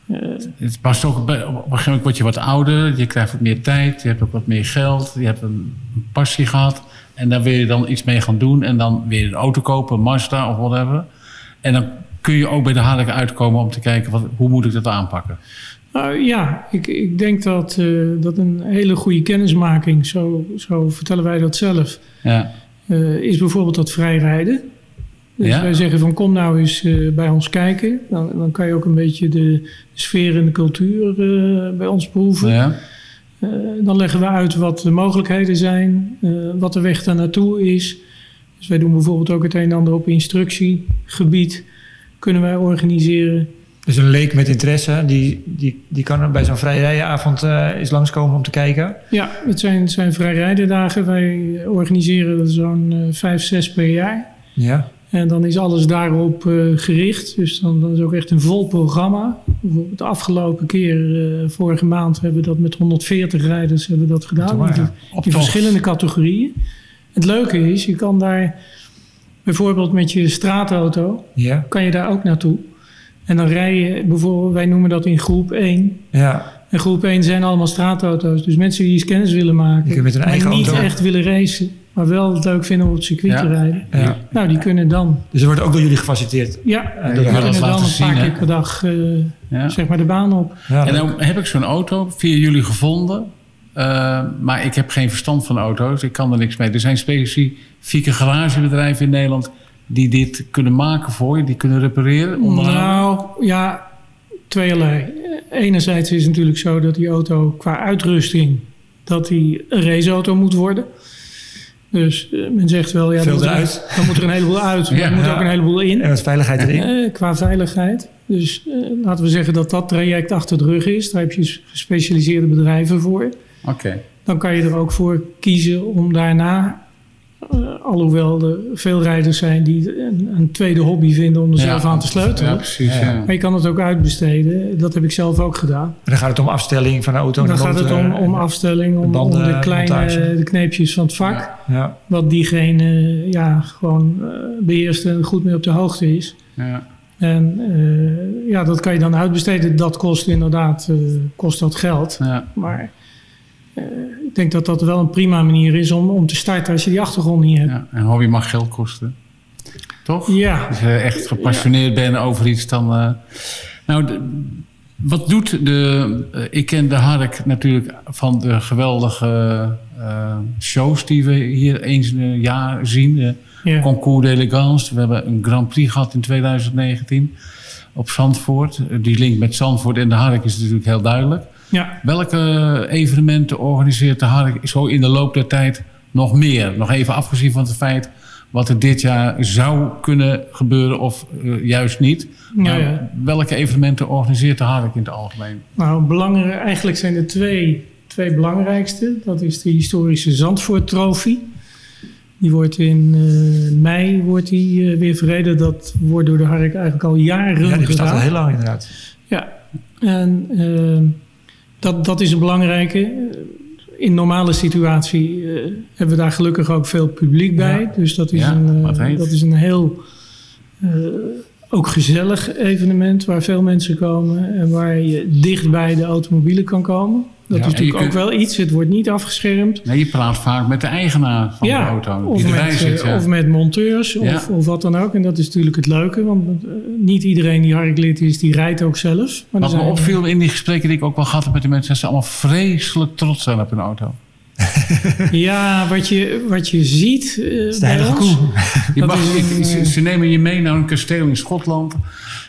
Uh, het past ook, op een gegeven moment word je wat ouder, je krijgt wat meer tijd, je hebt ook wat meer geld, je hebt een passie gehad. En daar wil je dan iets mee gaan doen. En dan weer een auto kopen, een Mazda of whatever. En dan kun je ook bij de Harlek uitkomen om te kijken... Wat, hoe moet ik dat aanpakken? Nou ja, ik, ik denk dat, uh, dat een hele goede kennismaking... zo, zo vertellen wij dat zelf... Ja. Uh, is bijvoorbeeld dat vrijrijden. Dus ja? wij zeggen van kom nou eens uh, bij ons kijken. Dan, dan kan je ook een beetje de sfeer en de cultuur bij ons proeven. Ja. Uh, dan leggen we uit wat de mogelijkheden zijn, uh, wat de weg daar naartoe is. Dus wij doen bijvoorbeeld ook het een en ander op instructiegebied. Kunnen wij organiseren. Dus een leek met interesse, die, die, die kan bij zo'n vrijrijdenavond uh, eens langskomen om te kijken? Ja, het zijn, het zijn vrijrijdendagen. Wij organiseren zo'n vijf, zes per jaar. Ja. En dan is alles daarop uh, gericht. Dus dan, dan, is ook echt een vol programma. Bijvoorbeeld de afgelopen keer, uh, vorige maand, hebben we dat met 140 rijders hebben we dat gedaan. In, in verschillende categorieën. Het leuke is, je kan daar bijvoorbeeld met je straatauto, ja. kan je daar ook naartoe. En dan rij je bijvoorbeeld, wij noemen dat in groep 1. Ja. En groep 1 zijn allemaal straatauto's. Dus mensen die eens kennis willen maken, maar niet auto. echt willen racen maar wel het leuk vinden om op het circuit Ja. te rijden. Ja. Nou, die kunnen dan, Dus er wordt ook door jullie gefaciliteerd. ja, die kunnen dan een paar zien, hè? keer per dag eh, Ja. zeg maar de baan op. Ja, En dan heb ik zo'n auto via jullie gevonden. Uh, maar ik heb geen verstand van auto's. Ik kan er niks mee. Er zijn specifieke garagebedrijven in Nederland die dit kunnen maken voor je, die kunnen repareren. onderhouden. Nou, ja, tweeërlei. Enerzijds is het natuurlijk zo dat die auto qua uitrusting, dat die een raceauto moet worden. Dus eh, men zegt wel, ja, dan moet, er, dan moet er een heleboel uit, maar Ja. er moet Ja. ook een heleboel in. En wat veiligheid erin. Eh, qua veiligheid. Dus eh, laten we zeggen dat dat traject achter de rug is. Daar heb je gespecialiseerde bedrijven voor. Oké. Dan kan je er ook voor kiezen om daarna, eh, alhoewel er veel rijders zijn die een, een tweede hobby vinden om er zelf aan te sleutelen. Ja, precies. Ja. Maar je kan het ook uitbesteden. Dat heb ik zelf ook gedaan. En dan gaat het om afstelling van de auto. Dan en gaat het om, motor, om en- afstelling, om, om banden, de kleine montage. de kneepjes van het vak. Ja. Ja. Wat diegene ja, gewoon eh, beheerst en goed mee op de hoogte is. Ja. En eh, ja, dat kan je dan uitbesteden. Dat kost inderdaad eh, kost dat geld. Ja. Maar eh, ik denk dat dat wel een prima manier is om, om te starten als je die achtergrond niet hebt. Ja. En hobby mag geld kosten. Toch? Ja, Als je echt gepassioneerd bent over iets, dan... eh, nou, de- wat doet de... eh, ik ken de Hark natuurlijk van de geweldige eh, shows die we hier eens in een jaar zien. De ja. Concours d'Elegance. We hebben een Grand Prix gehad in 2019 op Zandvoort. Eh, Die link met Zandvoort en de Hark is natuurlijk heel duidelijk. Ja. Welke evenementen organiseert de Hark zo in de loop der tijd nog meer? Nog even afgezien van het feit wat er dit jaar zou kunnen gebeuren of eh, juist niet. Ja, ja. Welke evenementen organiseert de Hark in het algemeen? Nou, belangrijk, eigenlijk zijn er twee, twee belangrijkste. Dat is de historische Zandvoort Trofee. Die wordt in eh, mei wordt die, eh, weer verreden. Dat wordt door de Hark eigenlijk al jaren Ja, die bestaat gedaan. al heel lang inderdaad. Ja, en dat, dat is een belangrijke. In normale situatie eh, hebben we daar gelukkig ook veel publiek bij. Ja. Dus dat is, Ja, een, eh, dat is een heel eh, ook gezellig evenement waar veel mensen komen en waar je dicht bij de automobielen kan komen. Dat Ja, is en je natuurlijk ook wel iets. Het wordt niet afgeschermd. Nee, je praat vaak met de eigenaar van de auto. Of die erbij met, zit. eh, ja. of met monteurs of, Ja. of wat dan ook. En dat is natuurlijk het leuke, want eh, niet iedereen die harklid is, die rijdt ook zelf. Maar Wat me opviel in die gesprekken die ik ook wel gehad heb met die mensen, dat ze allemaal vreselijk trots zijn op hun auto. Ja, wat je, wat je ziet eh, de bij ons... koe. Je mag, is ze nemen je mee naar een kasteel in Schotland.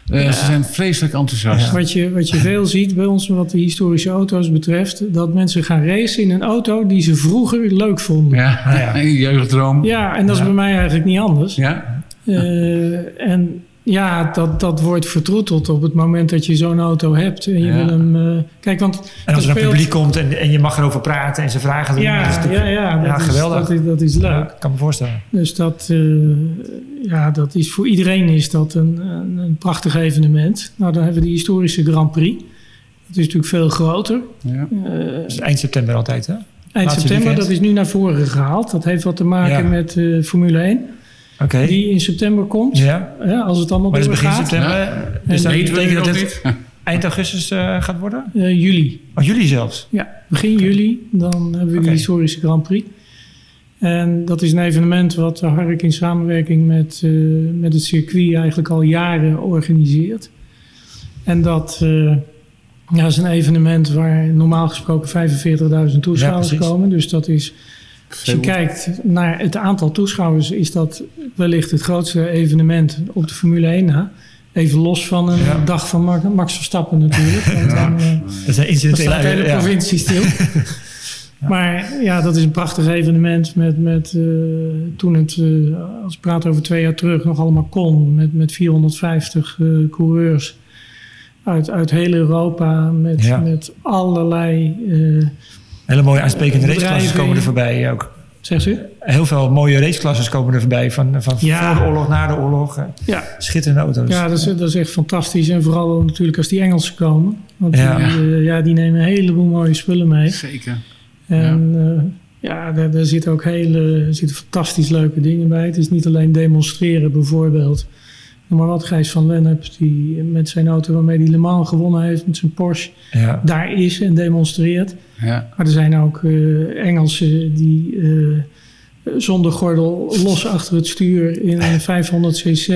Eh, Ze zijn vreselijk enthousiast. Wat je, wat je veel ziet bij ons, wat de historische auto's betreft, dat mensen gaan racen in een auto die ze vroeger leuk vonden. Ja, Ja, ja. jeugddroom. en dat is bij mij eigenlijk niet anders. Ja, Eh, en ja, dat, dat wordt vertroeteld op het moment dat je zo'n auto hebt en je Ja. wil hem. eh, kijk, want En als er een publiek komt en, en je mag erover praten en ze vragen Ja, ja, ja, dat, Ja, is, geweldig. Dat, is, dat is leuk. Ja, ik kan me voorstellen. Dus dat, eh, ja, dat is voor iedereen is dat een, een, een prachtig evenement. Nou, dan hebben we de historische Grand Prix. Dat is natuurlijk veel groter. ja. Eh, Dat is eind september altijd, hè? eind Laatste september, weekend. dat is nu naar voren gehaald. Dat heeft wat te maken met Formule 1, Oké. die in september komt. Ja. Ja, als het allemaal Maar het is begin september. Dus dat betekent dat het niet? eind augustus eh, gaat worden? Eh, juli. Oh, juli zelfs. Ja, begin juli. Dan hebben we de historische Grand Prix. En dat is een evenement wat Hark in samenwerking met, eh, met het circuit eigenlijk al jaren organiseert. En dat eh, ja, is een evenement waar normaal gesproken 45.000 toeschouwers komen. Dus dat is, als je kijkt naar het aantal toeschouwers, is dat wellicht het grootste evenement op de Formule 1 na. Even los van een Ja. dag van Ma- Max Verstappen natuurlijk. Want Ja. dan, eh, Dat incidentele... staat de hele provincie stil. Maar ja, dat is een prachtig evenement met, met eh, toen het, eh, als ik praat over twee jaar terug, nog allemaal kon. Met, met 450 eh, coureurs uit, uit heel Europa. Met, Ja. met allerlei, Hele mooie aansprekende Bedrijven. raceklasses komen er voorbij ook. zegt u? Heel veel mooie raceklasses komen er voorbij. Van, van Ja. voor de oorlog, na de oorlog. eh, Ja, Schitterende auto's. ja dat, is, dat is echt fantastisch. En vooral natuurlijk als die Engelsen komen. Want Ja. die, eh, ja, die nemen een heleboel mooie spullen mee. Zeker. En ja, ja daar, daar zitten ook hele er zitten fantastisch leuke dingen bij. Het is niet alleen demonstreren bijvoorbeeld. Maar wat, Gijs van Lennep, die met zijn auto waarmee hij Le Mans gewonnen heeft, met zijn Porsche, Ja. daar is en demonstreert. Ja. Maar er zijn ook eh, Engelsen die eh, zonder gordel los achter het stuur in een 500cc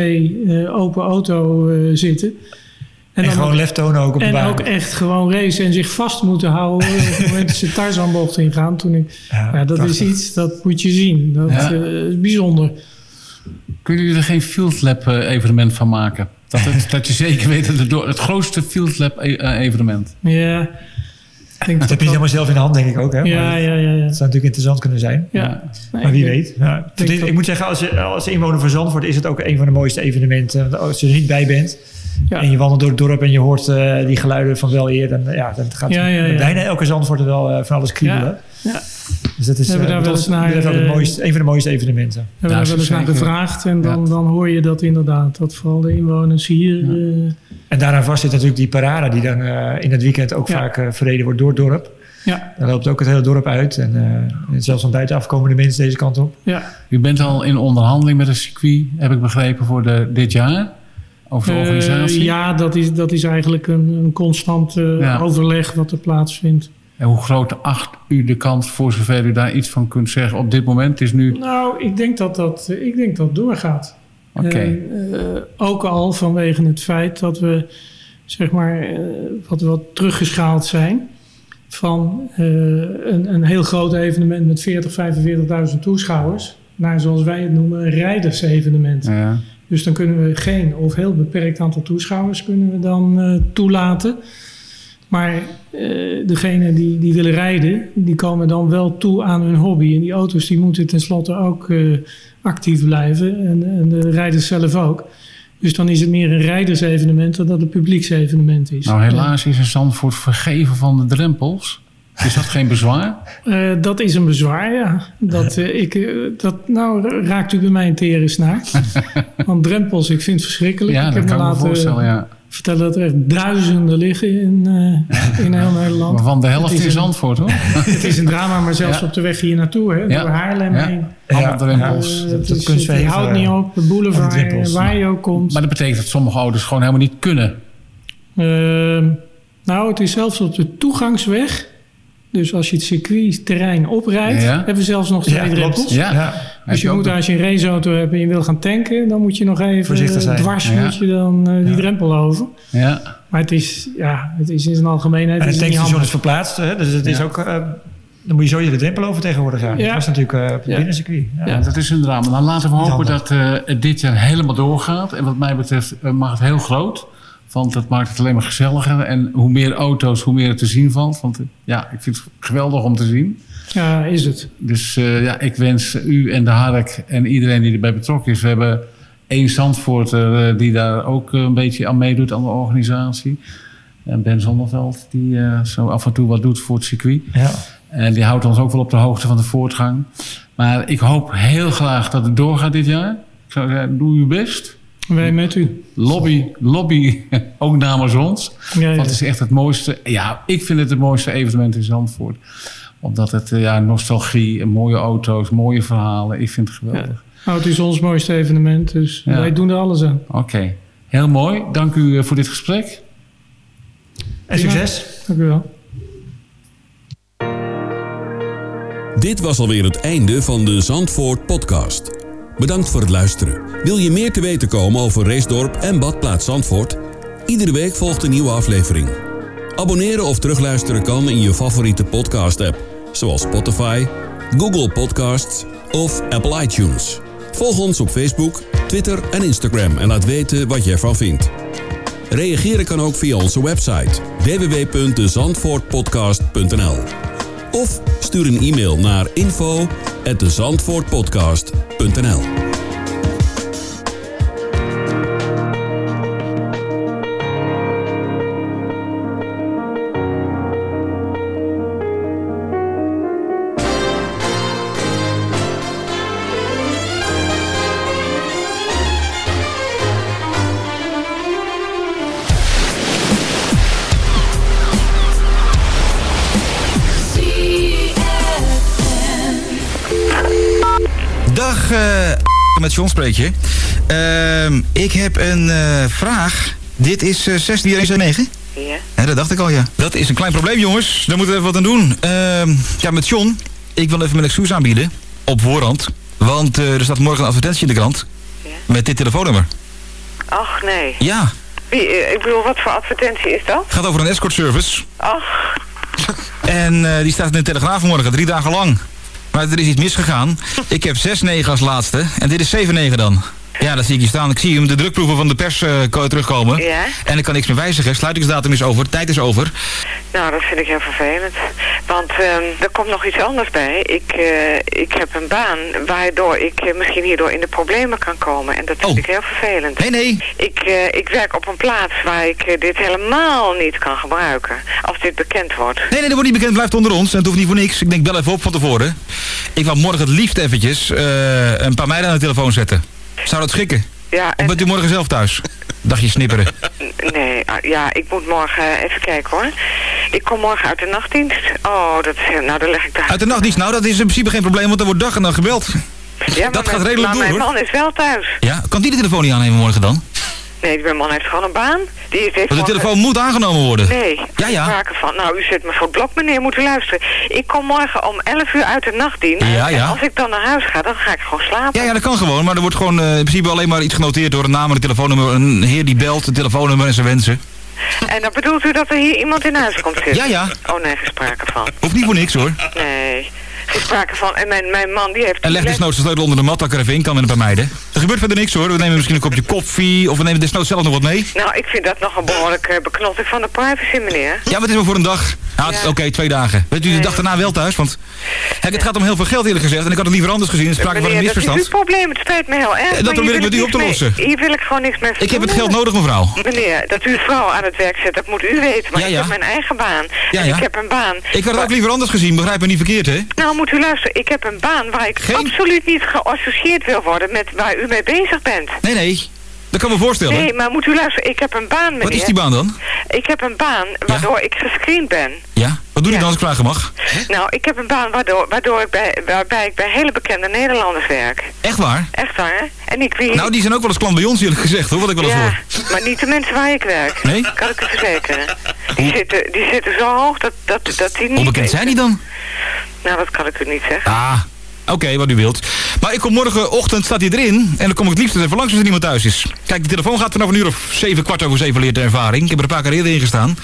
eh, open auto zitten. En, gewoon lef tonen ook op de en baan. ook echt gewoon racen en zich vast moeten houden op het moment dat ze Tarzanbocht ingaan. Toen ik, ja, dat prachtig. is iets, dat moet je zien. Dat is bijzonder. Kunnen jullie er geen Field Lab eh, evenement van maken? Dat, het, dat je zeker weet dat het door het grootste Field Lab e- eh, evenement. Ja, ik denk Dat heb je niet helemaal zelf in de hand, denk ik ook. Hè? Ja, Maar ja, ja. ja. Dat zou natuurlijk interessant kunnen zijn. ja. Nee, Maar wie ik denk- weet. Ja. ik, moet zeggen, als, je, als inwoner van Zandvoort is het ook een van de mooiste evenementen. Als je er niet bij bent Ja. en je wandelt door het dorp en je hoort eh, die geluiden van wel eer, dan, ja, dan gaat Ja, ja, ja. bijna elke Zandvoort er wel eh, van alles kriebelen. Ja. Dus dat is We hebben eh, daar wat wel eens naar, het eh, mooiste, een van de mooiste evenementen. We hebben daar wel eens naar gevraagd en dan, Ja. dan hoor je dat inderdaad. Dat vooral de inwoners hier... eh, En daaraan vast zit natuurlijk die parade die dan eh, in het weekend ook Ja. vaak eh, verreden wordt door het dorp. ja, Dan loopt ook het hele dorp uit. En, eh, en zelfs van buitenaf komen de mensen deze kant op. ja. U bent al in onderhandeling met het circuit, heb ik begrepen, voor de, dit jaar. Over de Eh, organisatie. ja, dat is, dat is eigenlijk een, een constant eh, Ja. overleg wat er plaatsvindt. En hoe groot acht u de kans, voor zover u daar iets van kunt zeggen, op dit moment? Is nu... Nou, ik denk dat dat, ik denk dat doorgaat. Oké. Eh, ook al vanwege het feit dat we, zeg maar, eh, wat, wat teruggeschaald zijn van eh, een, een heel groot evenement met 40, 45.000 toeschouwers naar, zoals wij het noemen, een rijdersevenement. Ja. Dus dan kunnen we geen of heel beperkt aantal toeschouwers kunnen we dan eh, toelaten. Maar eh degenen die, die willen rijden, die komen dan wel toe aan hun hobby. En die auto's die moeten tenslotte ook eh, actief blijven. En, en de rijders zelf ook. Dus dan is het meer een rijdersevenement dan dat het publieksevenement is. Nou, helaas is in Zandvoort vergeven van de drempels. Is dat geen bezwaar? Eh, dat is een bezwaar, ja. Dat, eh, ik, eh, dat, nou raakt u bij mij een tere snaar. Want drempels, ik vind het verschrikkelijk. Ja, ik dat heb me laten voorstellen, ja. vertellen dat er echt duizenden liggen in, uh, in heel Nederland. Waarvan de helft in Zandvoort, hoor. het is een drama, maar zelfs op de weg hier naartoe, hè, door Haarlem heen. Allemaal drempels. Is, het houdt niet op, de boulevard, waar je ook komt. Maar dat betekent dat sommige auto's gewoon helemaal niet kunnen. Ehm, nou, het is zelfs op de toegangsweg dus als je het circuitterrein oprijdt, hebben we zelfs nog twee drempels. Ja. ja. Dus je, moet, als je een raceauto hebt en je wil gaan tanken, dan moet je nog even dwars moet je dan uh, die drempel over. Ja. Maar het is, ja, het is in zijn algemeenheid. En het tankstation is verplaatst, hè? dus het is ook. Uh, dan moet je zo je de drempel over tegenwoordig gaan. Ja. Dat is natuurlijk uh, op het binnencircuit. Ja. dat is een drama. Dan laten we hopen dat het dit jaar helemaal doorgaat. En wat mij betreft mag het heel groot. Want dat maakt het alleen maar gezelliger. En hoe meer auto's, hoe meer het te zien valt. Want ja, ik vind het geweldig om te zien. Ja, is het. Dus uh, ja, ik wens u en de Hark en iedereen die erbij betrokken is. We hebben één Zandvoorter uh, die daar ook een beetje aan meedoet aan de organisatie. En Ben Zonneveld, die uh, zo af en toe wat doet voor het circuit. Ja. En die houdt ons ook wel op de hoogte van de voortgang. Maar ik hoop heel graag dat het doorgaat dit jaar. Ik zou zeggen, doe uw best. Wij met u. Lobby, lobby ook namens ons. Ja, ja. het is echt het mooiste. Ja, ik vind het het mooiste evenement in Zandvoort. Omdat het, eh, ja, nostalgie, mooie auto's, mooie verhalen. Ik vind het geweldig. Nou, het is ons mooiste evenement, dus wij doen er alles aan. Oké, heel mooi. Dank u eh, voor dit gesprek. En succes. Dank u wel. Dit was alweer het einde van de Zandvoort podcast. Bedankt voor het luisteren. Wil je meer te weten komen over Racedorp en Badplaats Zandvoort? Iedere week volgt een nieuwe aflevering. Abonneren of terugluisteren kan in je favoriete podcast-app, zoals Spotify, Google Podcasts of Apple iTunes. Volg ons op Facebook, Twitter en Instagram en laat weten wat je ervan vindt. Reageren kan ook via onze website www.dezandvoortpodcast.nl of stuur een e-mail naar info@dezandvoortpodcast.nl. met John spreek je. Uh, ik heb een uh, vraag. Dit is uh, 16179? Ja. ja. Dat dacht ik al, ja. Dat is een klein probleem, jongens. Daar moeten we even wat aan doen. Uh, ja, met John. Ik wil even mijn excuus aanbieden. Op voorhand. Want uh, er staat morgen een advertentie in de krant. Ja. Met dit telefoonnummer. Ach, nee. Ja. Wie, eh, ik bedoel, wat voor advertentie is dat? Het gaat over een escort service. Ach. En die staat in de Telegraaf morgen, drie dagen lang. Maar er is iets misgegaan. Ik heb 6-9 als laatste. En dit is 7-9 dan. Ja, dat zie ik hier staan. Ik zie hem de drukproeven van de pers uh, terugkomen. Ja? En ik kan niks meer wijzigen. Sluitingsdatum is over. Tijd is over. Nou, dat vind ik heel vervelend. Want uh, er komt nog iets anders bij. Ik, uh, ik heb een baan waardoor ik uh, misschien hierdoor in de problemen kan komen. En dat vind oh. ik heel vervelend. Nee, nee. Ik, ik werk op een plaats waar ik dit helemaal niet kan gebruiken. Als dit bekend wordt. Nee, nee, dat wordt niet bekend. Blijft onder ons. En het hoeft niet voor niks. Ik denk, bel even op van tevoren. Ik wou morgen het liefst eventjes een paar meiden aan de telefoon zetten. Zou dat schikken? Ja, en... Of bent u morgen zelf thuis? Dagje snipperen. Nee, ah, ja, ik moet morgen even kijken hoor. Ik kom morgen uit de nachtdienst. Oh, dat is, nou dan leg ik daar... Uit de nachtdienst? Nou, dat is in principe geen probleem, want er wordt dag en nacht gebeld. Ja, dat gaat redelijk door, mijn man is wel thuis. Ja, kan die de telefoon niet aannemen morgen dan? Nee, mijn man heeft gewoon een baan. Die heeft maar de telefoon moet aangenomen worden? Nee, ja, ja. sprake van. Nou, u zit me voor blok, meneer, moet u luisteren. Ik kom morgen om 11 uur uit de nachtdienst. Ja, ja. En als ik dan naar huis ga, dan ga ik gewoon slapen. Ja, ja, dat kan gewoon. Maar er wordt gewoon uh, in principe alleen maar iets genoteerd door een naam en een telefoonnummer. Een heer die belt, een telefoonnummer en zijn wensen. En dan bedoelt u dat er hier iemand in huis komt zitten? Ja, ja. Oh nee, geen sprake van. Hoeft niet voor niks hoor. Nee geen sprake van. En mijn, mijn man die heeft... En leg desnoods de sleutel onder de mat, dat er even in kan met een paar meiden. Er gebeurt verder niks hoor. We nemen misschien een kopje koffie of we nemen desnoods zelf nog wat mee. Nou, ik vind dat nog een behoorlijke uh, beknotting van de privacy, meneer. Ja, maar het is wel voor een dag. Nou, ja. Oké, twee dagen. Weet u de dag daarna wel thuis? Want het gaat om heel veel geld eerlijk gezegd. En ik had het liever anders gezien. Er sprake van een misverstand. dat is uw probleem. Het spijt me heel erg. Dat probeer ik met u op te lossen. hier wil ik gewoon niks meer Ik heb het geld nodig, mevrouw. Meneer, dat u vrouw aan het werk zet, dat moet u weten. Maar ja, ja. ik heb mijn eigen baan. Ik heb een baan. Ik had het ook liever anders gezien. Begrijp me niet verkeerd, hè? Nou, moet u luisteren. Ik heb een baan waar ik absoluut niet geassocieerd wil worden met waar u mee bezig bent. Nee, nee. Dat kan me voorstellen. Nee, maar moet u luisteren, ik heb een baan, meneer. Wat is die baan dan? Ik heb een baan waardoor ik gescreend ben. Ja? Wat doe je dan als ik vragen mag? Nou, ik heb een baan waardoor, waardoor ik bij, waarbij ik bij hele bekende Nederlanders werk. Echt waar? Echt waar. En ik weet... Nou, die zijn ook wel eens klant bij ons eerlijk gezegd hoor, wat ik wel eens ja, hoor. maar niet de mensen waar ik werk. Nee? Kan ik u verzekeren. Die zitten, die zitten zo hoog dat, dat, dat die niet... Hoe bekend weten. zijn die dan? Nou, dat kan ik u niet zeggen. Ah, oké, wat u wilt. Maar ik kom morgenochtend, staat hij erin. En dan kom ik het liefst even langs als er niemand thuis is. Kijk, de telefoon gaat vanaf een uur of zeven, kwart over zeven leert de ervaring. Ik heb er een paar keer eerder in gestaan.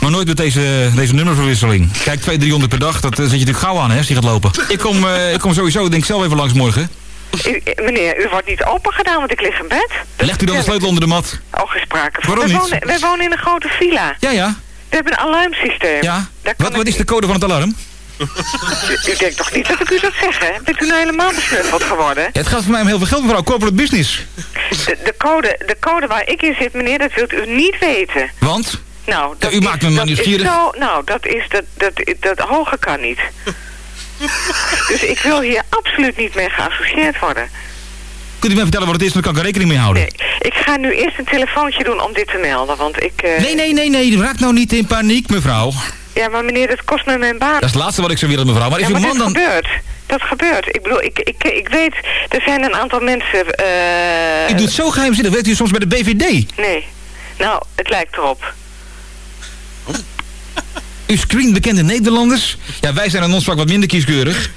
Maar nooit met deze, deze nummerverwisseling. Kijk, 200, 300 per dag, dat eh, zet je natuurlijk gauw aan hè, als die gaat lopen. Ik kom, eh, ik kom sowieso, denk ik zelf even langs morgen. U- meneer, u wordt niet open gedaan, want ik lig in bed. Legt u dan de sleutel onder de mat? ik. Oh, gesproken. Waarom wij niet? Wonen, wij wonen in een grote villa. Ja, ja. We hebben een alarmsysteem. Ja. Wat, is de code van het alarm? U, u denkt toch niet dat ik u dat zeg, hè? Bent u nou helemaal besnuffeld geworden? Het gaat voor mij om heel veel geld, mevrouw. Corporate business. De, de, code, de code waar ik in zit, meneer, dat wilt u niet weten. Want? Nou, dat u maakt me maar nieuwsgierig. Is zo, nou, dat is, dat, dat, dat, hoger kan niet. dus ik wil hier absoluut niet mee geassocieerd worden. Kunt u mij vertellen wat het is, dan kan ik er rekening mee houden. Nee, ik ga nu eerst een telefoontje doen om dit te melden, want ik... eh, Nee, nee, nee, nee. Raak nou niet in paniek, mevrouw. Ja, maar meneer, dat kost me mijn baan. Dat is het laatste wat ik zou willen, mevrouw. Maar is ja, uw man dat dan... gebeurt. Dat gebeurt. Ik bedoel, ik, ik, ik weet, er zijn een aantal mensen... eh U doet zo geheimzinnig. Werkt u soms bij de BVD? Nee. Nou, het lijkt erop. U screent bekende Nederlanders? Ja, wij zijn aan ons vak wat minder kieskeurig.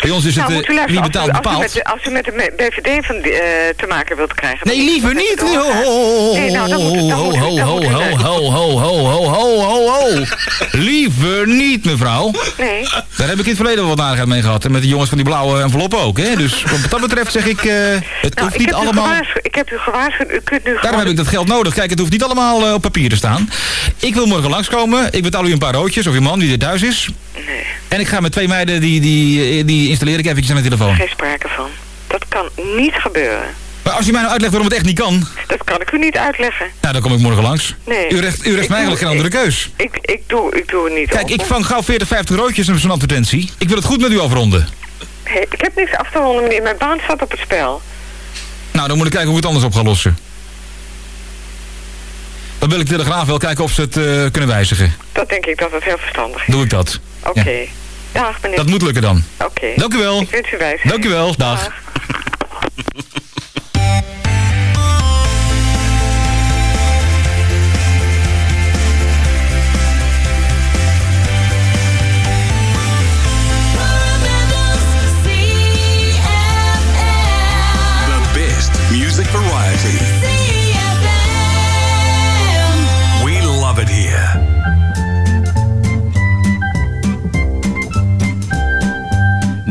Bij ons is het nou, eh, moet u luisteren, wie betaalt als u, als, u met, de- als u met de BVD van, eh, te maken wilt krijgen... Nee, liever niet. Ho, ho, ho, Nee, nou, dan moet u... Dan ho, ho, ho, ho, ho, ho, ho, ho, ho, ho, ho. Liever niet, mevrouw. Nee. Daar heb ik in het verleden wel wat aardigheid mee gehad. En met de jongens van die blauwe envelop ook, hè. Dus wat dat betreft zeg ik, eh, het Nou, hoeft niet allemaal... ik heb u gewaarschuwd, u kunt nu Daarom gewoon... heb ik dat geld nodig. Kijk, het hoeft niet allemaal eh, op papier te staan. Ik wil morgen langskomen. Ik betaal u een paar roodjes, of uw man die er thuis is. Nee, En ik ga met twee meiden, die, die, die installeer ik eventjes aan de telefoon. geen sprake van. Dat kan niet gebeuren. Maar als u mij nou uitlegt waarom het echt niet kan, Dat kan ik u niet uitleggen. nou, dan kom ik morgen langs. Nee. U recht, u recht mij eigenlijk geen andere keus. Ik, ik, doe, ik doe het niet Kijk, ik vang gauw 40, 50 roodjes op zo'n advertentie. Ik wil het goed met u afronden. Hey, ik heb niks af te ronden, meneer. Mijn baan staat op het spel. Nou, dan moet ik kijken hoe ik het anders op ga lossen. Dan wil ik de Telegraaf wel kijken of ze het eh, kunnen wijzigen. Dat denk ik dat het heel verstandig is. Doe ik dat. Oké. Ja. Dag, meneer. Dat moet lukken dan. Oké. Dank u wel. Ik wens u wijs. Dank u wel. Dag. The best music variety.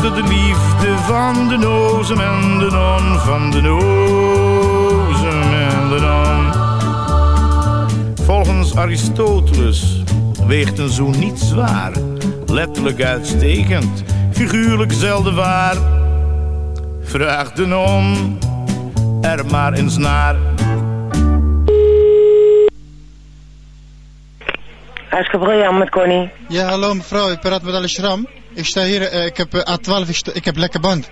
De liefde van de nozem en de non. Van de nozem en de non. Volgens Aristoteles weegt een zoen niet zwaar. Letterlijk uitstekend, figuurlijk zelden waar. Vraag de non er maar eens naar. Huiske met Connie. Ja, hallo mevrouw, ik praat met Al-Shram. Ik sta hier, eh, ik heb eh, A12, ik, sta- ik heb lekker band.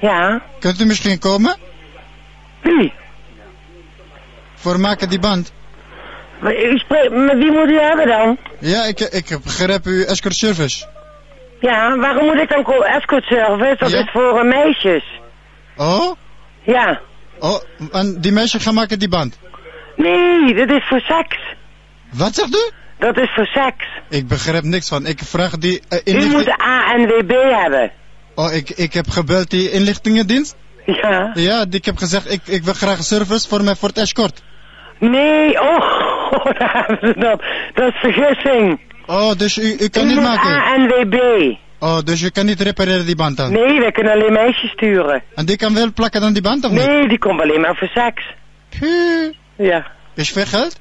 Ja, Kunt u misschien komen? Wie? Voor maken die band. maar u spreekt, met wie moet u hebben dan? Ja, ik, ik heb begrepen uw escort service. Ja, waarom moet ik dan escort service? Dat Ja. is voor meisjes. Oh? Ja. Oh, en die meisjes gaan maken die band. Nee, dat is voor seks. Wat zegt u? Dat is voor seks. Ik begrijp niks van. Ik vraag die uh, U moet de ANWB hebben. Oh, ik, ik heb gebeld die inlichtingendienst. Ja. Ja, ik heb gezegd, ik, ik wil graag service voor mij voor het escort. Nee, oh, daar hebben ze dat. Dat is vergissing. Oh, dus u, u kan U niet maken? ANWB. Oh, dus u kan niet repareren die band dan? Nee, wij kunnen alleen meisjes sturen. En die kan wel plakken aan die band of niet? Nee, die komt alleen maar voor seks. Ja. Is veel geld?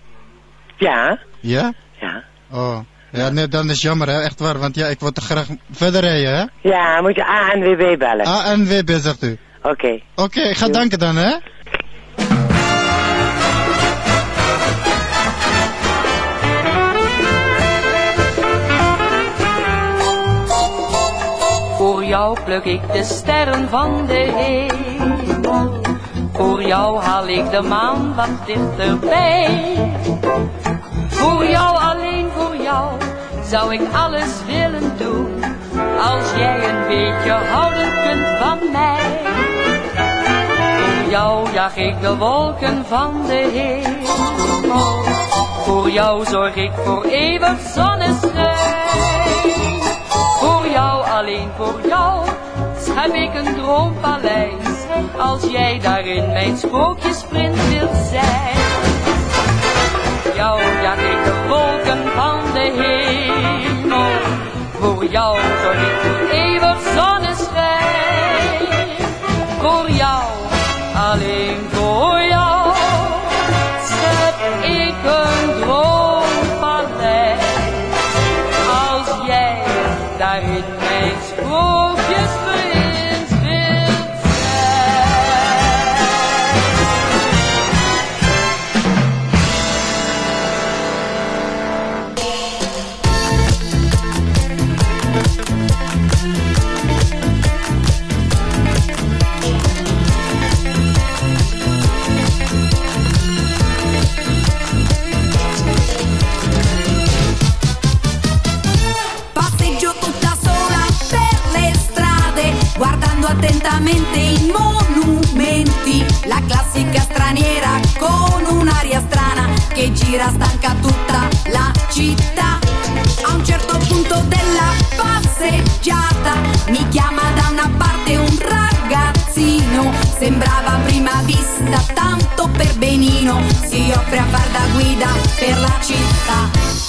Ja. Ja? Ja. Oh. Ja, nee, dan is jammer hè, echt waar, want ja, ik wil toch graag verder rijden hè? Ja, moet je ANWB bellen. ANWB zegt u. Oké. Oké, ik ga danken dan hè? Voor jou pluk ik de sterren van de hemel. Voor jou haal ik de maan wat dichterbij. Voor jou, alleen voor jou, zou ik alles willen doen. Als jij een beetje houden kunt van mij. Voor jou jaag ik de wolken van de hemel. Voor jou zorg ik voor eeuwig zonneschijn. Voor jou, alleen voor jou, schep ik een droompaleis. Als jij daarin mijn sprookjesprins wilt zijn. Jou jaag ik de wolken van de hemel. Voor jou zorg ik eeuwig zonneschijn. mente i monumenti, la classica straniera con un'aria strana che gira stanca tutta la città. A un certo punto della passeggiata mi chiama da una parte un ragazzino, sembrava a prima vista tanto per benino, si offre a far da guida per la città.